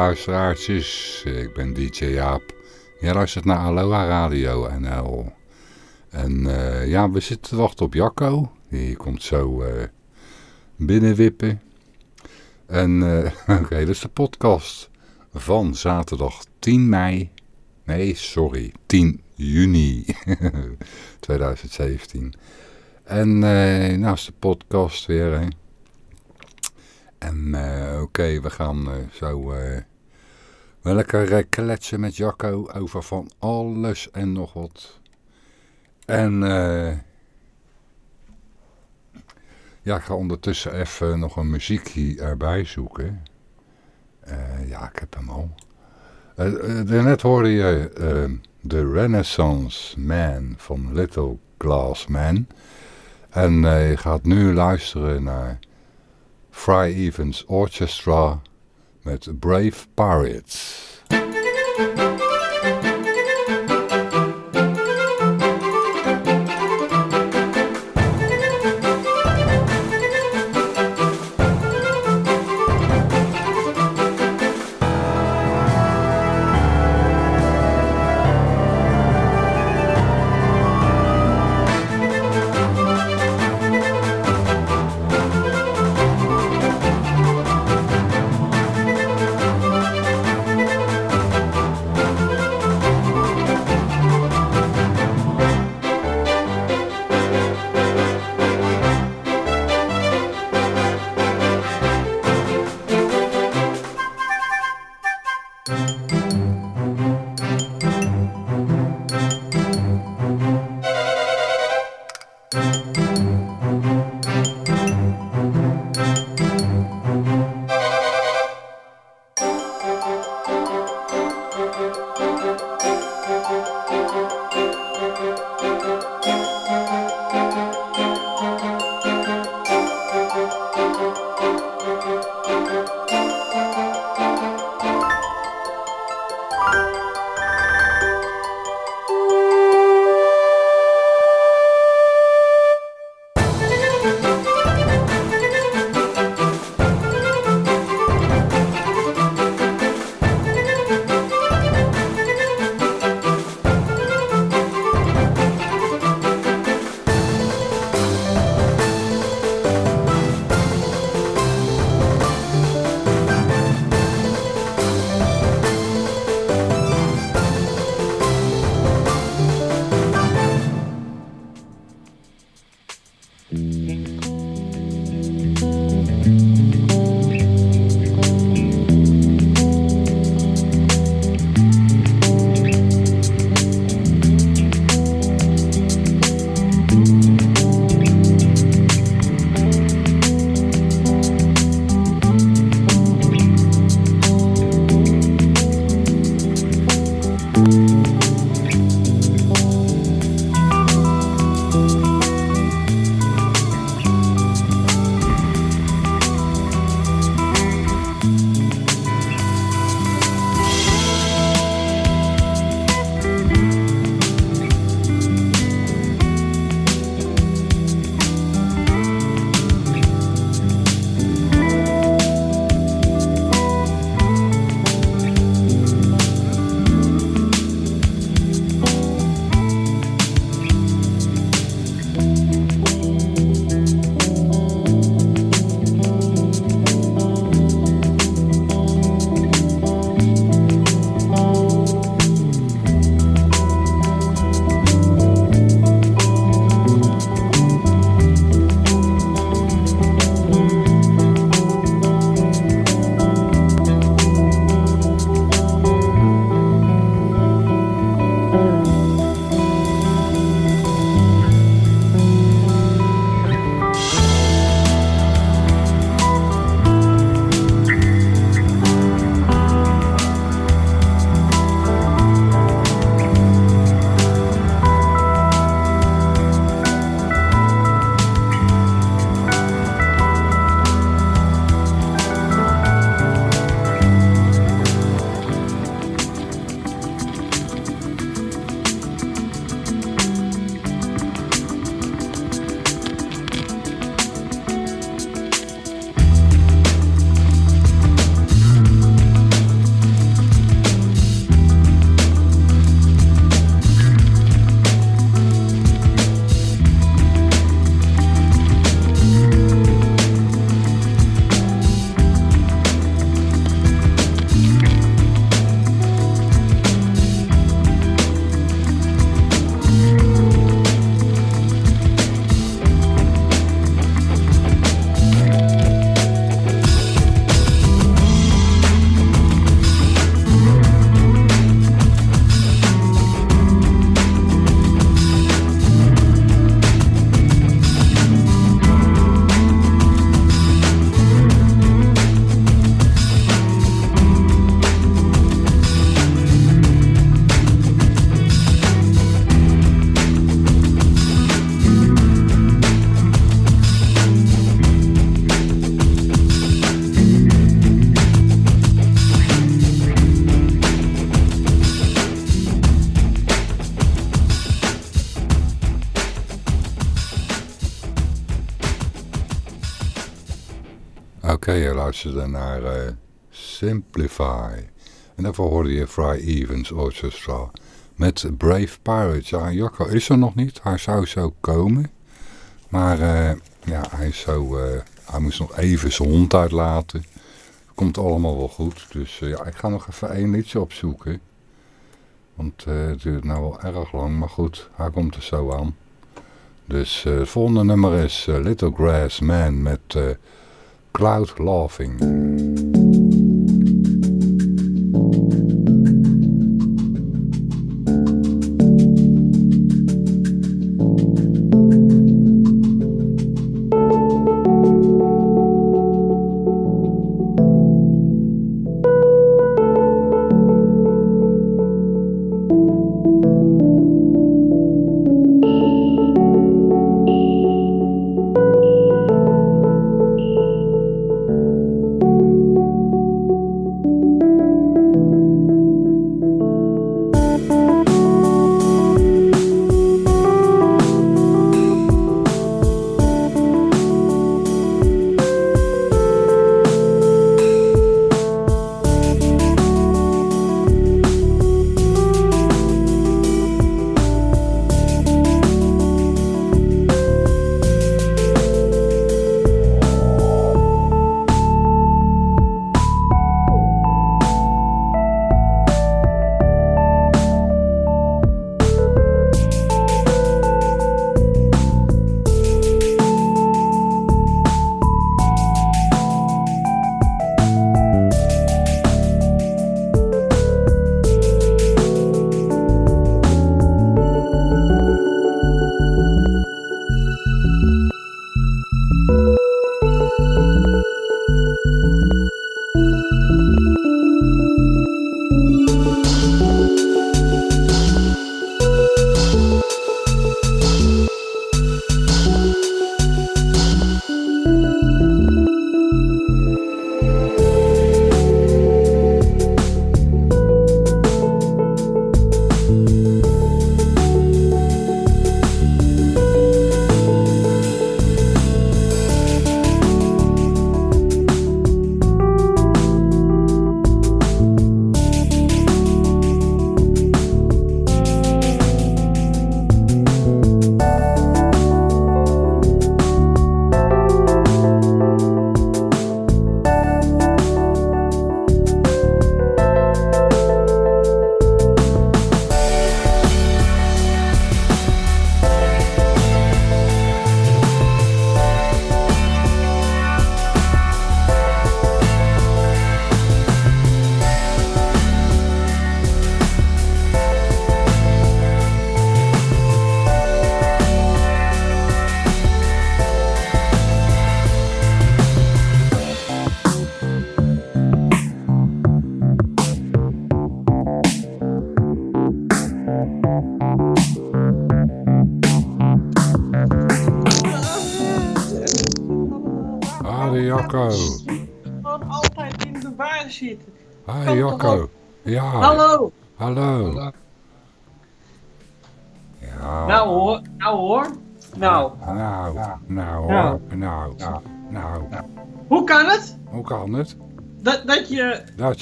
Luisteraartjes, ik ben DJ Jaap. Jij luistert naar Aloha Radio NL. En uh, ja, we zitten te wachten op Jacco. Die komt zo uh, binnenwippen. En uh, oké, dit is de podcast van zaterdag 10 mei. Nee, sorry, 10 juni 2017. En nou is de podcast weer, hè. En oké, we gaan zo wel lekker kletsen met Jacco over van alles en nog wat. En ja, ik ga ondertussen even nog een muziekje erbij zoeken. ja, ik heb hem al. Uh, daarnet hoorde je uh, The Renaissance Man van Little Glass Man. En je gaat nu luisteren naar Fry Evans Orchestra met Brave Pirates. Luisterde naar uh, Simplify. En daarvoor hoorde je Fry Evans Orchestra met Brave Pirates. Ja, Jacco is er nog niet. Hij zou zo komen. Maar uh, ja, hij, is zo, uh, hij moest nog even zijn hond uitlaten. Komt allemaal wel goed. Dus ja, ik ga nog even één liedje opzoeken. Want het duurt nou wel erg lang. Maar goed, hij komt er zo aan. Dus het volgende nummer is Little Grass Man met Cloud Laughing.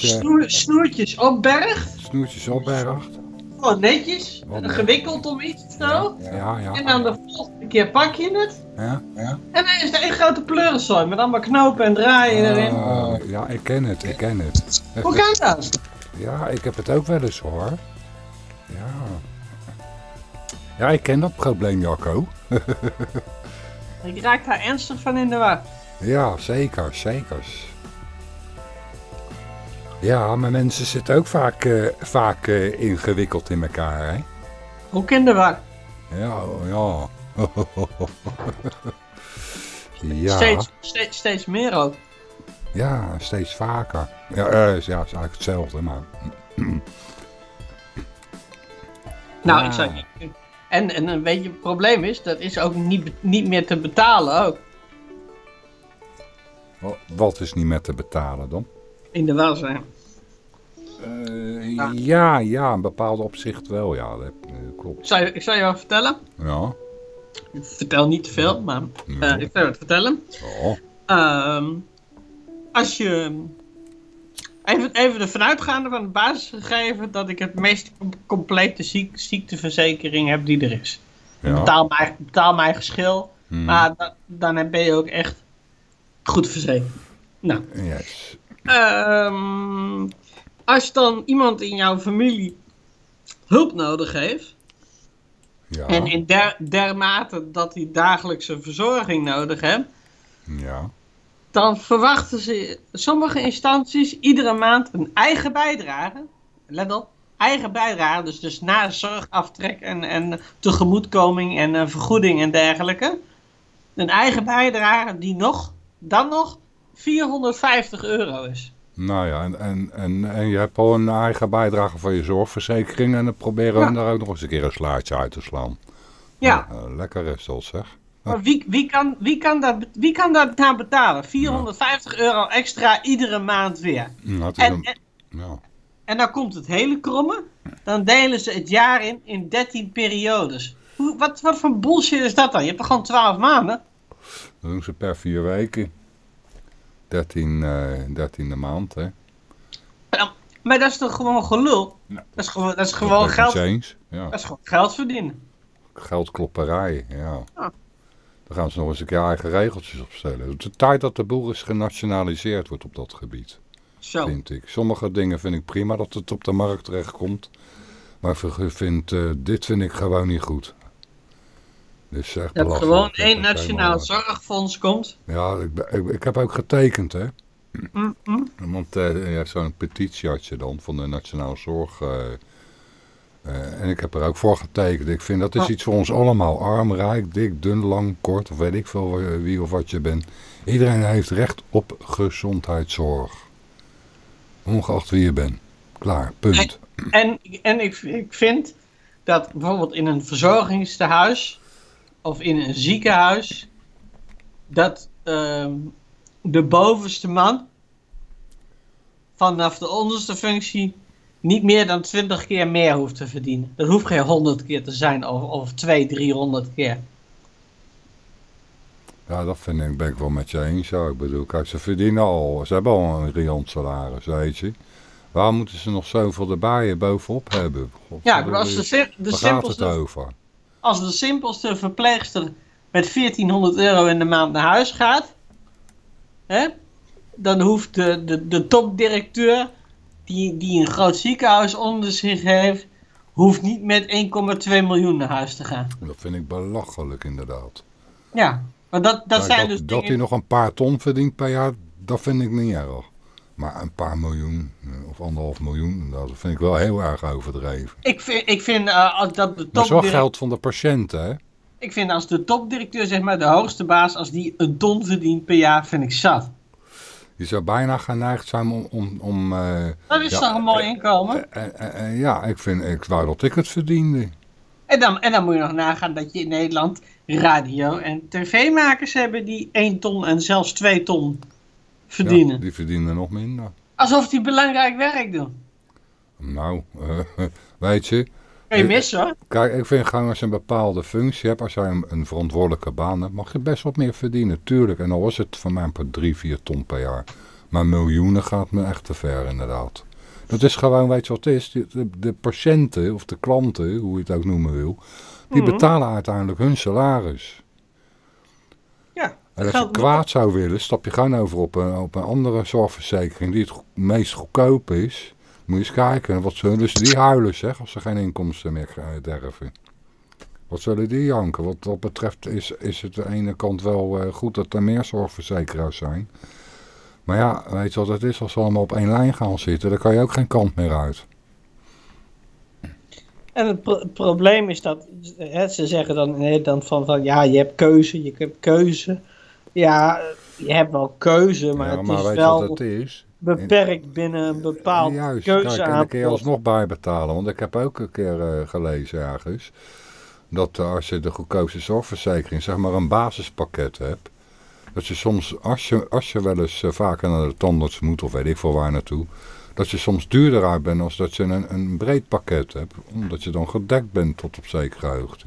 Dat je... snoertjes opbergt. Snoertjes opbergt. Gewoon netjes. Gewikkeld om iets of zo. Ja, ja. En dan de volgende keer pak je het. Ja, ja. En dan is er een grote pleurenzooi met allemaal knopen en draaien uh, erin. Ja, ik ken het, ik ken het. Hoe kan dat? Ja, ik heb het ook wel eens hoor. Ja. Ja, ik ken dat probleem, Jacco. ik raak daar ernstig van in de war. Ja, zeker, zeker. Ja, maar mensen zitten ook vaak, uh, vaak uh, ingewikkeld in elkaar, hè? Hoe kinderwaar? Ja, ja. ja. Steeds, steeds, steeds meer ook. Ja, steeds vaker. Ja, uh, ja, het is eigenlijk hetzelfde, maar... nou, ik zeg... En, en weet je, het probleem is, dat is ook niet, niet meer te betalen ook. Wat is niet meer te betalen dan? In de welzijn. Uh, ja. ja, een bepaalde opzicht wel, ja, dat uh, klopt. Ik zal, je, ik je wat vertellen. Ja. Ik vertel niet te veel, maar uh, ik je wat vertellen. Oh. Um, als je even, even ervan uitgaande van het basisgegeven dat ik het meest com- complete ziek, ziekteverzekering heb die er is. Ja. Betaal, mij, betaal mijn geschil, Hmm. maar da- dan ben je ook echt goed verzekerd. Nou, Yes. Ehm, als dan iemand in jouw familie hulp nodig heeft, Ja. en in der, dermate dat hij dagelijkse verzorging nodig heeft, Ja. dan verwachten ze sommige instanties iedere maand een eigen bijdrage. Let op, eigen bijdrage, dus, dus na zorgaftrek en, en tegemoetkoming en eh, vergoeding en dergelijke. Een eigen bijdrage die nog, dan nog 450 euro is. Nou ja, en, en, en, en je hebt al een eigen bijdrage van je zorgverzekering en dan proberen we Ja. daar ook nog eens een keer een slaatje uit te slaan. Ja, Nou, eh, lekker is dat zeg. maar wie, wie, kan, wie, kan dat, wie kan dat nou betalen? 450 euro extra iedere maand weer. Nou, En, een, en, ja. en dan komt het hele kromme. Dan delen ze het jaar in in 13 periodes. Hoe, wat, wat voor bullshit is dat dan? Je hebt gewoon 12 maanden? Dat doen ze per vier weken. 13, eh 13e maand, hè. Ja, Maar dat is toch gewoon gelul? Ja. Dat is gewoon, dat is gewoon, geld, eens. Ja. dat is gewoon geld verdienen. Geldklopperij, ja. Ah. Daar gaan ze nog eens een keer eigen regeltjes opstellen. Het is de tijd dat de boel eens genationaliseerd wordt op dat gebied, Zo. vind ik. Sommige dingen vind ik prima dat het op de markt terechtkomt. Maar vind, eh, dit vind ik gewoon niet goed. Dus echt Dat er belachelijk. gewoon Dat één nationaal helemaal- zorgfonds komt. Ja, ik, ik, ik heb ook getekend, hè. Mm, mm. Want eh, ja, zo'n petitie had je dan van de Nationale Zorg. eh, eh, en ik heb er ook voor getekend. Ik vind dat is Oh. iets voor ons allemaal. Arm, rijk, dik, dun, lang, kort. Of weet ik veel wie of wat je bent. Iedereen heeft recht op gezondheidszorg. Ongeacht wie je bent. Klaar, punt. En, en ik, ik vind dat bijvoorbeeld in een verzorgingstehuis of in een ziekenhuis, dat ehm, de bovenste man vanaf de onderste functie niet meer dan 20 keer meer hoeft te verdienen. Dat hoeft geen 100 keer te zijn of, of 200, 300 keer. Ja, dat vind ik, ben ik wel met je eens. Ja, ik bedoel, kijk, ze verdienen al. Ze hebben al een riant salaris, weet je. Waarom moeten ze nog zoveel erbij bovenop hebben? God, Ja, bedoel, als de, simpelste over? Als de simpelste verpleegster met 1400 euro in de maand naar huis gaat, hè, dan hoeft de, de, de topdirecteur, die, die een groot ziekenhuis onder zich heeft, hoeft niet met 1,2 miljoen naar huis te gaan. Dat vind ik belachelijk inderdaad. Ja, maar dat, dat zijn dat, dus dat dingen... hij nog een paar ton verdient per jaar, dat vind ik niet erg. Maar een paar miljoen eh, of anderhalf miljoen, dat vind ik wel heel erg overdreven. Ik vind, ik vind eh, als dat de Dat is wel geld van de patiënten, hè? Ik vind als de topdirecteur, zeg maar, de hoogste baas, als die een ton verdient per jaar, vind ik zat. Je zou bijna geneigd zijn om... om, om eh, Dat is Ja, toch een mooi inkomen? ja, ik, vind, ik wou dat ik het verdiende. En dan, en dan moet je nog nagaan dat je in Nederland radio- en tv-makers hebben die 1 ton en zelfs 2 ton verdienen. Ja, die verdienen nog minder. Alsof die belangrijk werk doen. Nou, eh, weet je... Kun je missen hoor. Kijk, ik vind gewoon als je een bepaalde functie hebt, als jij een, een verantwoordelijke baan hebt, mag je best wat meer verdienen, tuurlijk. En al was het van mij per 3, 4 ton per jaar. Maar miljoenen gaat me echt te ver, inderdaad. Dat is gewoon, weet je wat het is? De, de, de patiënten, of de klanten, hoe je het ook noemen wil, die Mhm. betalen uiteindelijk hun salaris. En als je kwaad zou willen, stap je gewoon over op een, op een andere zorgverzekering die het meest goedkoop is. Moet je eens kijken, wat zullen ze die huilen zeg, als ze geen inkomsten meer eh, derven. Wat zullen die janken? Wat dat betreft is, is het aan de ene kant wel eh, goed dat er meer zorgverzekeraars zijn. Maar ja, weet je wat het is? Als ze allemaal op één lijn gaan zitten, dan kan je ook geen kant meer uit. En het, pro- het probleem is dat hè, ze zeggen dan in Nederland van, van ja, je hebt keuze, je hebt keuze. Ja, je hebt wel keuze, maar ja, het is wel het is? beperkt binnen een bepaald Juist, kijk, en dan kun je alsnog bijbetalen. Want ik heb ook een keer eh, gelezen ergens... dat eh, als je de goedkoopste zorgverzekering, zeg maar een basispakket hebt... dat je soms, als je, als je wel eens eh, vaker naar de tandarts moet... of weet ik veel waar naartoe... dat je soms duurder uit bent als dat je een, een breed pakket hebt. Omdat je dan gedekt bent tot op zekere hoogte.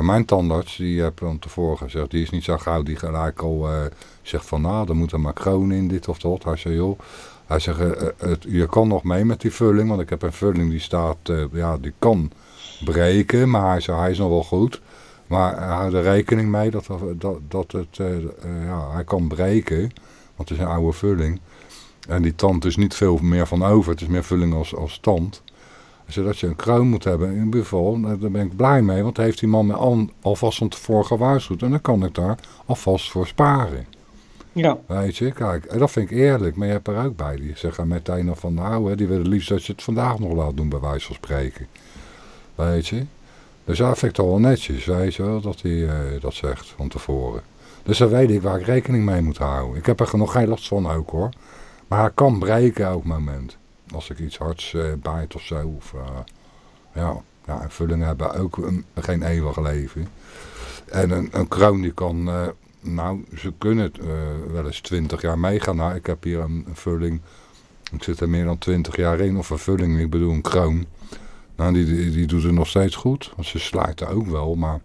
Mijn tandarts, die heb hem tevoren gezegd, die is niet zo gauw die gelijk al uh, zegt van nou, er moet een macroon in, dit of dat. Hij zei joh, hij zegt, het, je kan nog mee met die vulling, want ik heb een vulling die staat, ja, die kan breken, maar hij zei, hij is nog wel goed. Maar houdt er rekening mee dat, dat, dat het, ja, hij kan breken, want het is een oude vulling. En die tand is niet veel meer van over. Het is meer vulling als, als tand. Zodat je een kroon moet hebben in ieder geval. Daar ben ik blij mee. Want heeft die man me al, alvast van tevoren gewaarschuwd. En dan kan ik daar alvast voor sparen. Ja. Weet je, kijk. En dat vind ik eerlijk. Maar je hebt er ook bij. Die zeggen meteen nog van nou. Hè, die willen liefst dat je het vandaag nog laat doen. Bij wijze van spreken. Weet je. Dus dat vind ik toch wel netjes. Weet je wel. Dat hij uh, dat zegt van tevoren. Dus dan weet ik waar ik rekening mee moet houden. Ik heb er nog geen last van ook hoor. Maar hij kan breken elk moment. Als ik iets hards uh, bijt of zo. Of, uh, ja, vullingen hebben ook een, geen eeuwig leven. En een, een kroon die kan, uh, nou, ze kunnen het wel eens 20 jaar meegaan. Nou, ik heb hier een, vulling, ik zit er meer dan 20 jaar in, of een vulling, ik bedoel een kroon. Nou, die, die, doet het nog steeds goed, want ze sluiten ook wel, maar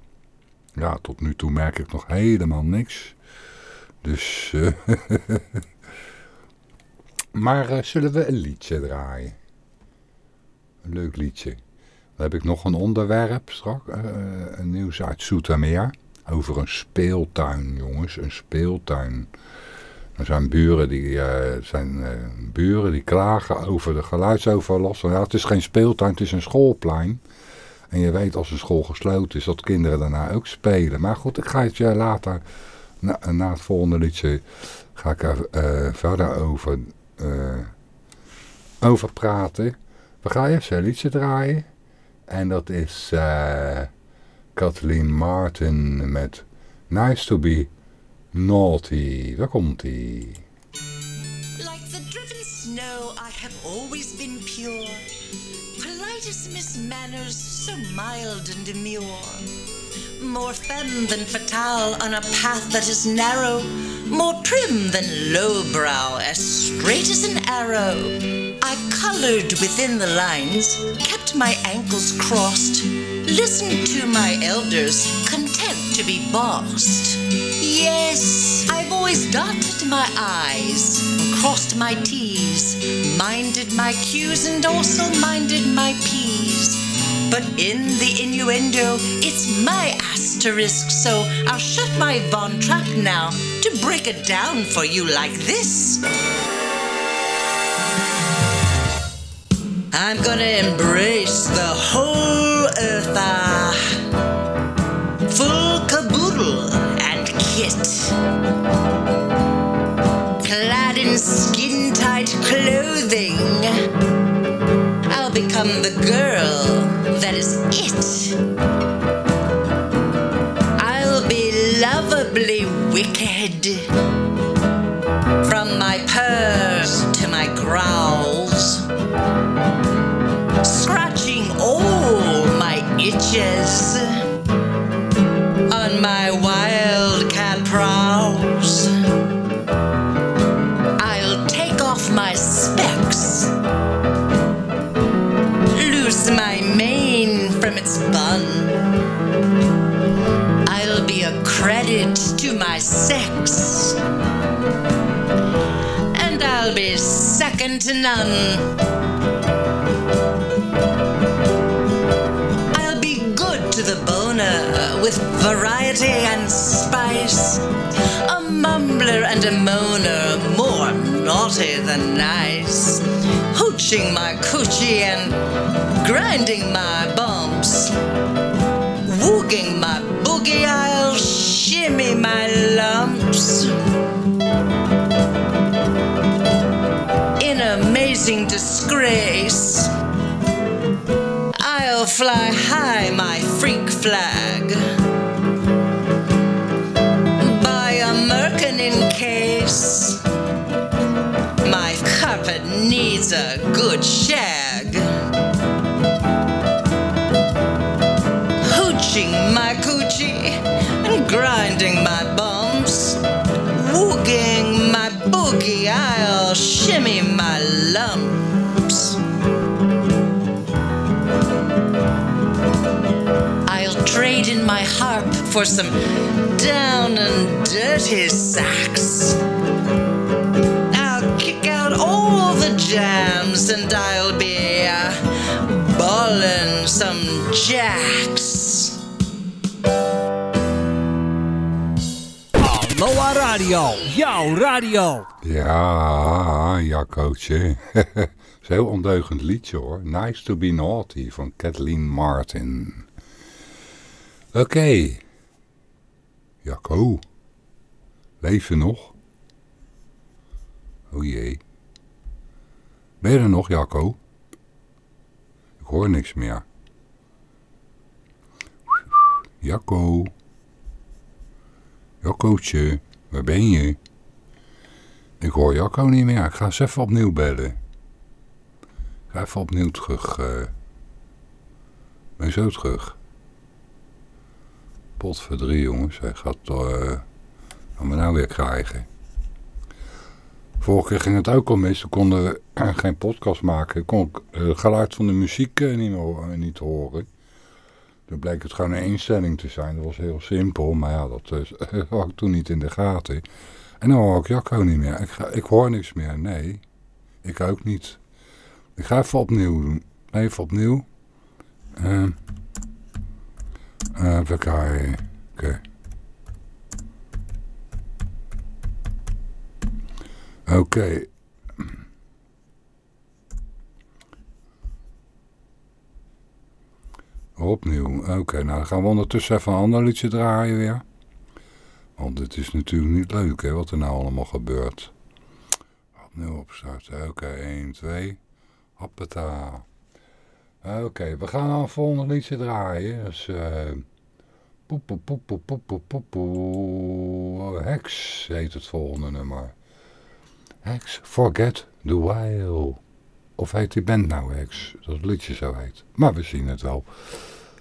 ja, tot nu toe merk ik nog helemaal niks. Dus, Maar uh, zullen we een liedje draaien? Een leuk liedje. Dan heb ik nog een onderwerp straks. Uh, een nieuws uit Soetermeer. Over een speeltuin, jongens. Een speeltuin. Er zijn buren die, zijn, buren die klagen over de geluidsoverlast. Ja, het is geen speeltuin, het is een schoolplein. En je weet als een school gesloten is dat kinderen daarna ook spelen. Maar goed, ik ga het je later, na, na het volgende liedje, ga ik er verder over over praten. We gaan eerst een liedje draaien. En dat is uh, Kathleen Martin met Nice to be Naughty. Daar komt ie. Like the driven snow, I have always been pure. Polite as Miss Manners, so mild and demure. More femme than fatale on a path that is narrow, more prim than lowbrow, as straight as an arrow. I colored within the lines, kept my ankles crossed, listened to my elders, content to be bossed. Yes, I've always dotted my I's, crossed my T's, minded my Q's, and also minded my P's. But in the innuendo, it's my asterisk, so I'll shut my Von Trapp now to break it down for you like this. I'm gonna embrace the whole earth, ah, full caboodle and kit. Clad in skin tight clothing, I'll become the girl that is it. I'll be lovably wicked. From my purrs to my growls, scratching all my itches I'll be a credit to my sex, and I'll be second to none. I'll be good to the boner uh, with variety and spice. A mumbler and a moaner, more naughty than nice. Hooching my coochie and grinding my bumps. Wooging my boogie, I'll shimmy my lumps. In amazing disgrace, I'll fly high my freak flag. By a merkin in case, my carpet needs a good trade in my harp for some down and dirty sax. I'll kick out all the jams and I'll be uh, ballin' some jacks. Aloha Radio, jouw radio. Ja, Jaccootje. Zo'n ondeugend liedje hoor. Nice to be naughty van Kathleen Martin. Oké. Jacco. Leef je nog? O jee. Ben je er nog, Jacco? Ik hoor niks meer. Jacco. Jaccootje, waar ben je? Ik hoor Jacco niet meer. Ik ga eens even opnieuw bellen. Ik ga even opnieuw terug. eh. ben zo terug? Pot voor drie jongens. Hij gaat uh, gaan we nou weer krijgen. Vorige keer ging het ook al mis. We konden geen podcast maken. Ik kon eh, geluid van de muziek eh, niet, eh, niet horen. Toen bleek het gewoon een instelling te zijn. Dat was heel simpel. Maar ja, dat had ik toen niet in de gaten. En dan hoor ik Jacco niet meer. Ik, ga, ik hoor niks meer. Nee, ik ook niet. Ik ga even opnieuw doen. Even opnieuw. Uh, even. Oké. Oké. Opnieuw. Oké, nou dan gaan we ondertussen even een ander liedje draaien weer. Want het is natuurlijk niet leuk hè, wat er nou allemaal gebeurt. Opnieuw opstarten. Oké, okay, 1, 2. Hoppata. Oké, okay, we gaan een volgende liedje draaien. Dus, uh, poep, poep, poep, poep, poep, poep, poep, poep. Hex heet het volgende nummer. Hex, Forget the While. Of heet die band nou Hex? Dat het liedje zo heet. Maar we zien het wel.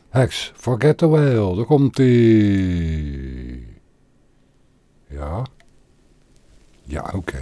Hex, Forget the Whale. Daar komt ie. Ja? Ja, oké.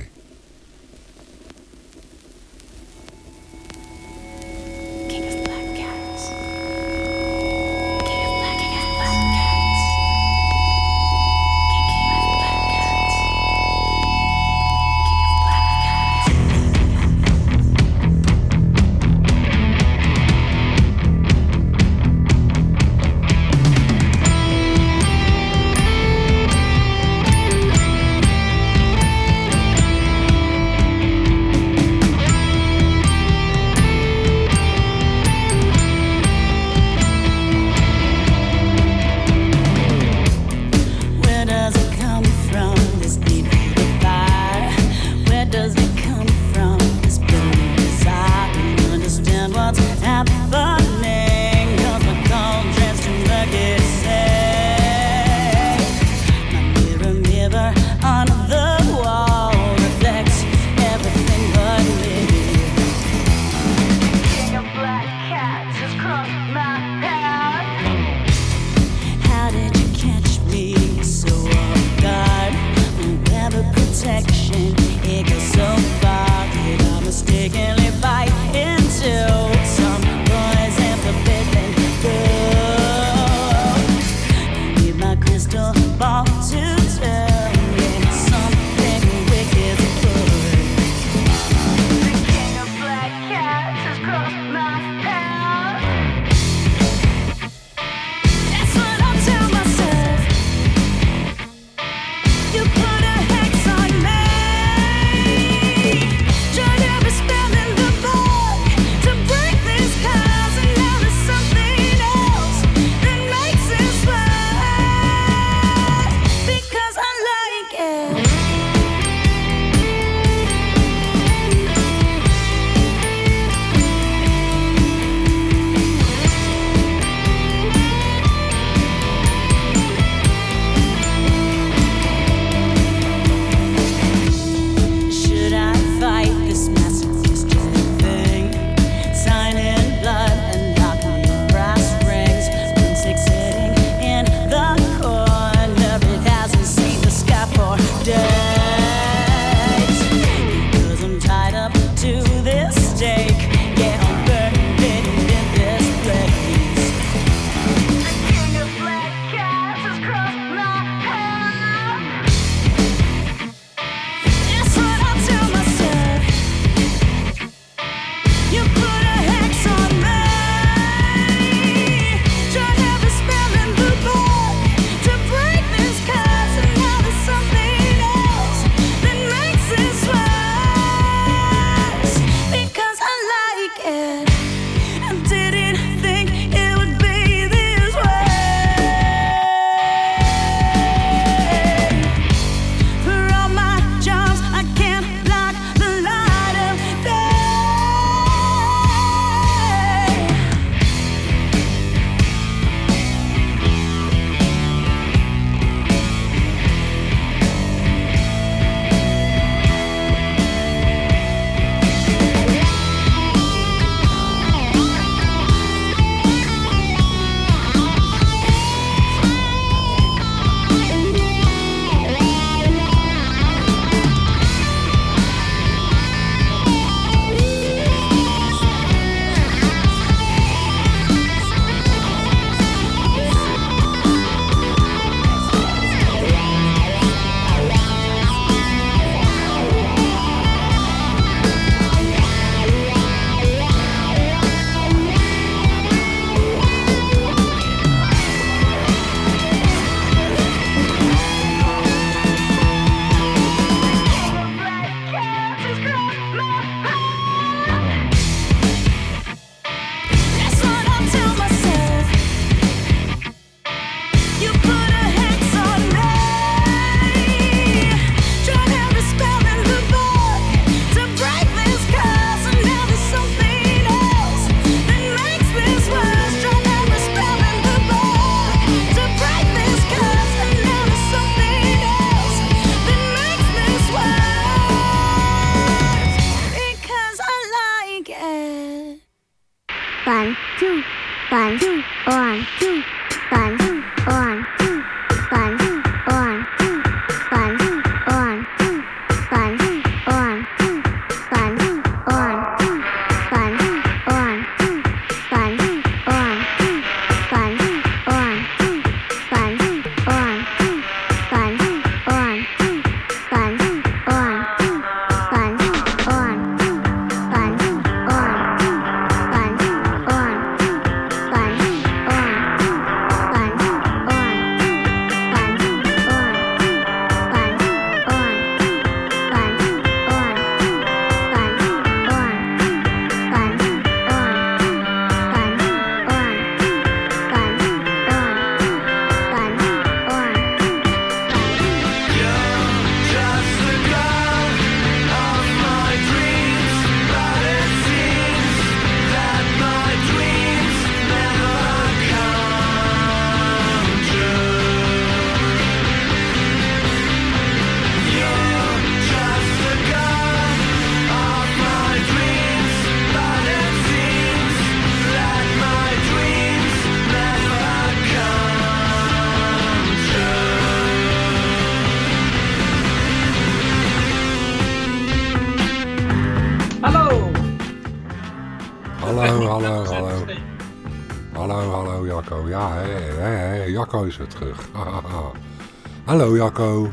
Is weer terug. hallo Jacco.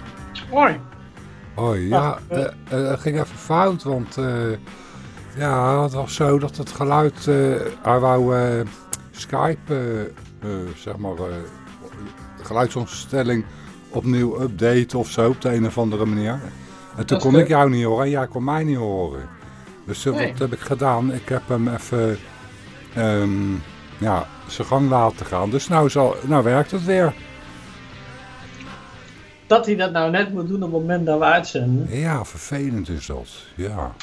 Hoi. Hoi, ja, eh, eh, het ging even fout, want eh, ja, het was zo dat het geluid, eh hij wou eh, Skype, eh, eh, zeg maar, eh, geluidsomstelling opnieuw updaten of zo op de een of andere manier. En toen kon leuk. ik jou niet horen en jij kon mij niet horen. Dus eh, Nee. wat heb ik gedaan? Ik heb hem even, ehm, ja, zijn gang laten gaan. Dus nou, zal, nou werkt het weer. Dat hij dat nou net moet doen op het moment dat we uitzenden. Ja, vervelend is dat, ja.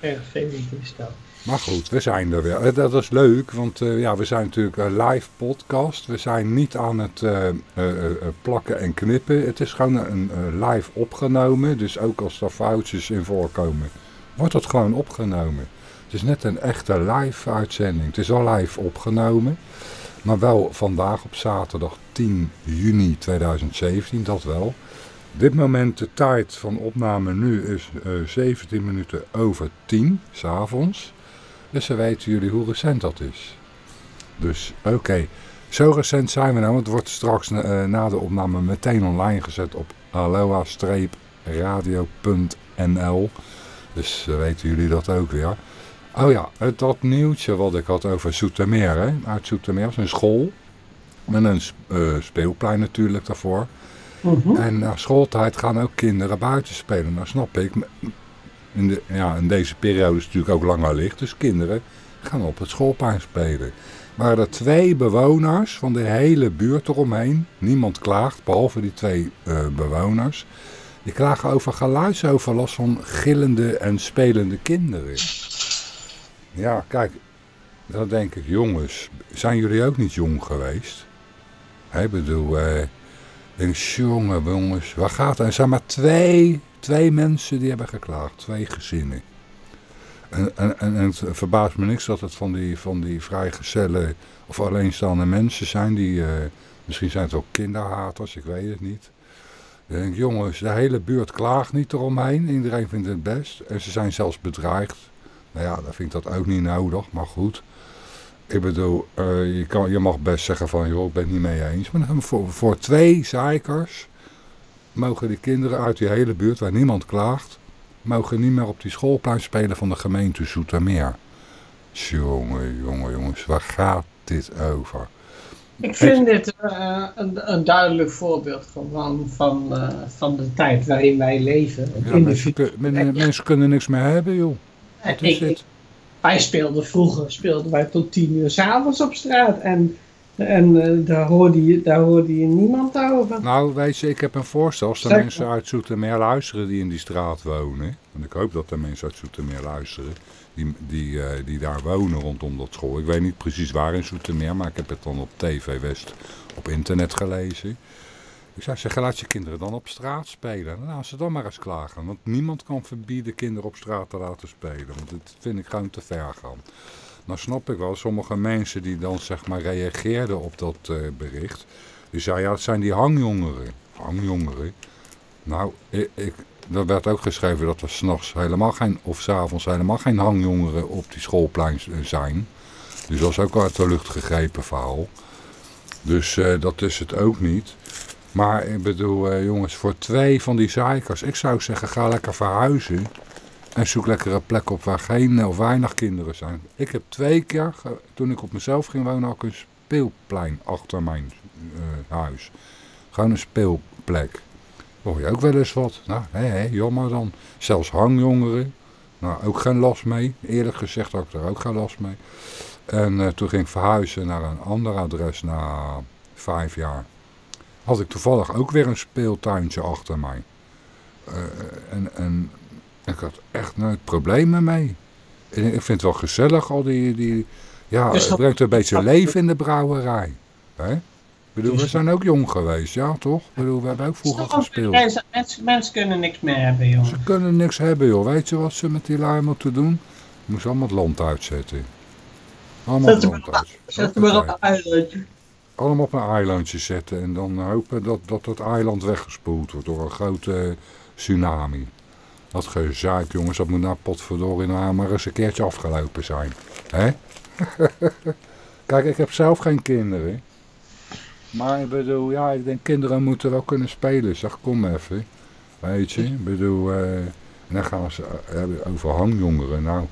Erg vervelend is dat. Maar goed, we zijn er weer. Eh, Dat is leuk, want eh, ja, we zijn natuurlijk een live podcast. We zijn niet aan het eh, plakken en knippen. Het is gewoon een live opgenomen. Dus ook als er foutjes in voorkomen, wordt het gewoon opgenomen. Het is net een echte live uitzending. Het is al live opgenomen. Maar wel vandaag op zaterdag 10 juni 2017, dat wel. Dit moment de tijd van opname nu is eh 17 minuten over 10, s'avonds. Dus dan weten jullie hoe recent dat is. Dus oké, zo recent zijn we nou, het wordt straks eh, na de opname meteen online gezet op aloha-radio.nl. Dus weten jullie dat ook weer. Oh ja, het, dat nieuwtje wat ik had over Soetermeer, hè? uit Soetermeer, is een school. Met een eh, speelplein natuurlijk daarvoor. Mhm. En na schooltijd gaan ook kinderen buiten spelen. Nou snap ik, in, de, ja, in deze periode is het natuurlijk ook langer licht. Dus kinderen gaan op het schoolplein spelen. Maar er twee bewoners van de hele buurt eromheen. Niemand klaagt, behalve die twee eh, bewoners. Die klagen over geluidsoverlast van gillende en spelende kinderen. Ja, kijk, dan denk ik, jongens, zijn jullie ook niet jong geweest? Ik bedoel, eh, denk, jongen, jongens, waar gaat het? Er zijn maar twee, twee mensen die hebben geklaagd, twee gezinnen. En, en, en het verbaast me niks dat het van die, van die vrijgezellen of alleenstaande mensen zijn. Die, eh, misschien zijn het ook kinderhaters, ik weet het niet. Ik denk, jongens, de hele buurt klaagt niet eromheen. Iedereen vindt het best. En ze zijn zelfs bedreigd. Nou ja, dan vind ik dat ook niet nodig, maar goed. Ik bedoel, eh, je, kan, je mag best zeggen van, joh, ik ben het niet mee eens. Maar voor, voor twee zeikers mogen die kinderen uit die hele buurt, waar niemand klaagt, mogen niet meer op die schoolplein spelen van de gemeente Zoetermeer. Jongen, jongen, jongens, waar gaat dit over? Ik vind dit eh, een, een duidelijk voorbeeld van, van, eh, van de tijd waarin wij leven. Ja, mensen, kun- men- mensen kunnen niks meer hebben, joh. Wat is ik, wij speelden vroeger speelden wij tot tien uur s'avonds op straat. En, en eh, daar, hoorde je, daar hoorde je niemand over. Nou, weet je, ik heb een voorstel. Als er mensen uit Zoetermeer luisteren die in die straat wonen. En ik hoop dat er mensen uit Zoetermeer luisteren. Die, die, eh, die daar wonen rondom dat school. Ik weet niet precies waar in Zoetermeer. Maar ik heb het dan op TV West op internet gelezen. Ik zou zeggen, laat je kinderen dan op straat spelen. En laat ze dan maar eens klagen. Want niemand kan verbieden kinderen op straat te laten spelen. Want dat vind ik gewoon te ver gaan. Nou snap ik wel, sommige mensen die dan zeg maar reageerden op dat eh, bericht. Die zeiden, ja het zijn die hangjongeren. Hangjongeren. Nou, ik, er werd ook geschreven dat er s'nachts helemaal geen, of s'avonds helemaal geen hangjongeren op die schoolplein eh, zijn. Dus dat is ook uit de lucht gegrepen verhaal. Dus eh, dat is het ook niet. Maar ik bedoel, eh, jongens, voor twee van die zeikers, ik zou zeggen, ga lekker verhuizen. En zoek lekker een plek op waar geen of weinig kinderen zijn. Ik heb twee keer, toen ik op mezelf ging wonen, ik een speelplein achter mijn eh, huis. Gewoon een speelplek. Hoor je ook wel eens wat? Nou, hé, hé, jammer dan. Zelfs hangjongeren. Nou, ook geen last mee. Eerlijk gezegd had ik daar ook geen last mee. En eh, toen ging ik verhuizen naar een ander adres na vijf jaar. Had ik toevallig ook weer een speeltuintje achter mij. Eh, en, en ik had echt nooit problemen mee. En ik vind het wel gezellig, al die... die ja, Dus het brengt een beetje leven in de brouwerij. Hè? Ik bedoel, we zijn ook jong geweest, ja toch? Ik bedoel, we hebben ook vroeger gespeeld. Mensen, mensen, kunnen niks meer hebben, jongen. Ze kunnen niks hebben, joh. Weet je wat ze met die lui moeten doen? Ze moeten allemaal het land uitzetten. Allemaal het land uit. Zet hem op een eilandje. Allemaal op een eilandje zetten en dan hopen dat, dat dat eiland weggespoeld wordt door een grote tsunami. Dat gezaak, jongens, dat moet nou potverdorie nou maar eens een keertje afgelopen zijn. hè? Kijk, ik heb zelf geen kinderen. Maar ik bedoel, ja, ik denk kinderen moeten wel kunnen spelen. Zeg, kom even. Weet je, ik bedoel, eh, en dan gaan ze eh, hebben over hangjongeren. Nou,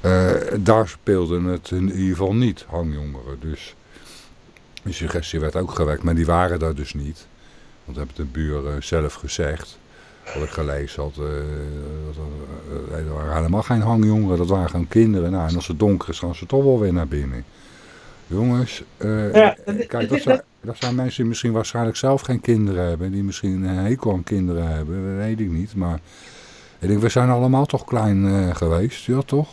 eh, daar speelden het in ieder geval niet, hangjongeren. Dus die suggestie werd ook gewekt, maar die waren daar dus niet. Want dat hebben de buren zelf gezegd. Wat ik gelezen had, eh, dat er, eh, waren helemaal geen hangjongeren, dat waren gewoon kinderen. Nou, en als het donker is, gaan ze toch wel weer naar binnen. Jongens, eh, Ja, kijk, dat zijn, dat zijn mensen die misschien waarschijnlijk zelf geen kinderen hebben. Die misschien een hekel aan kinderen hebben, dat weet ik niet. Maar ik denk, we zijn allemaal toch klein eh, geweest, ja toch?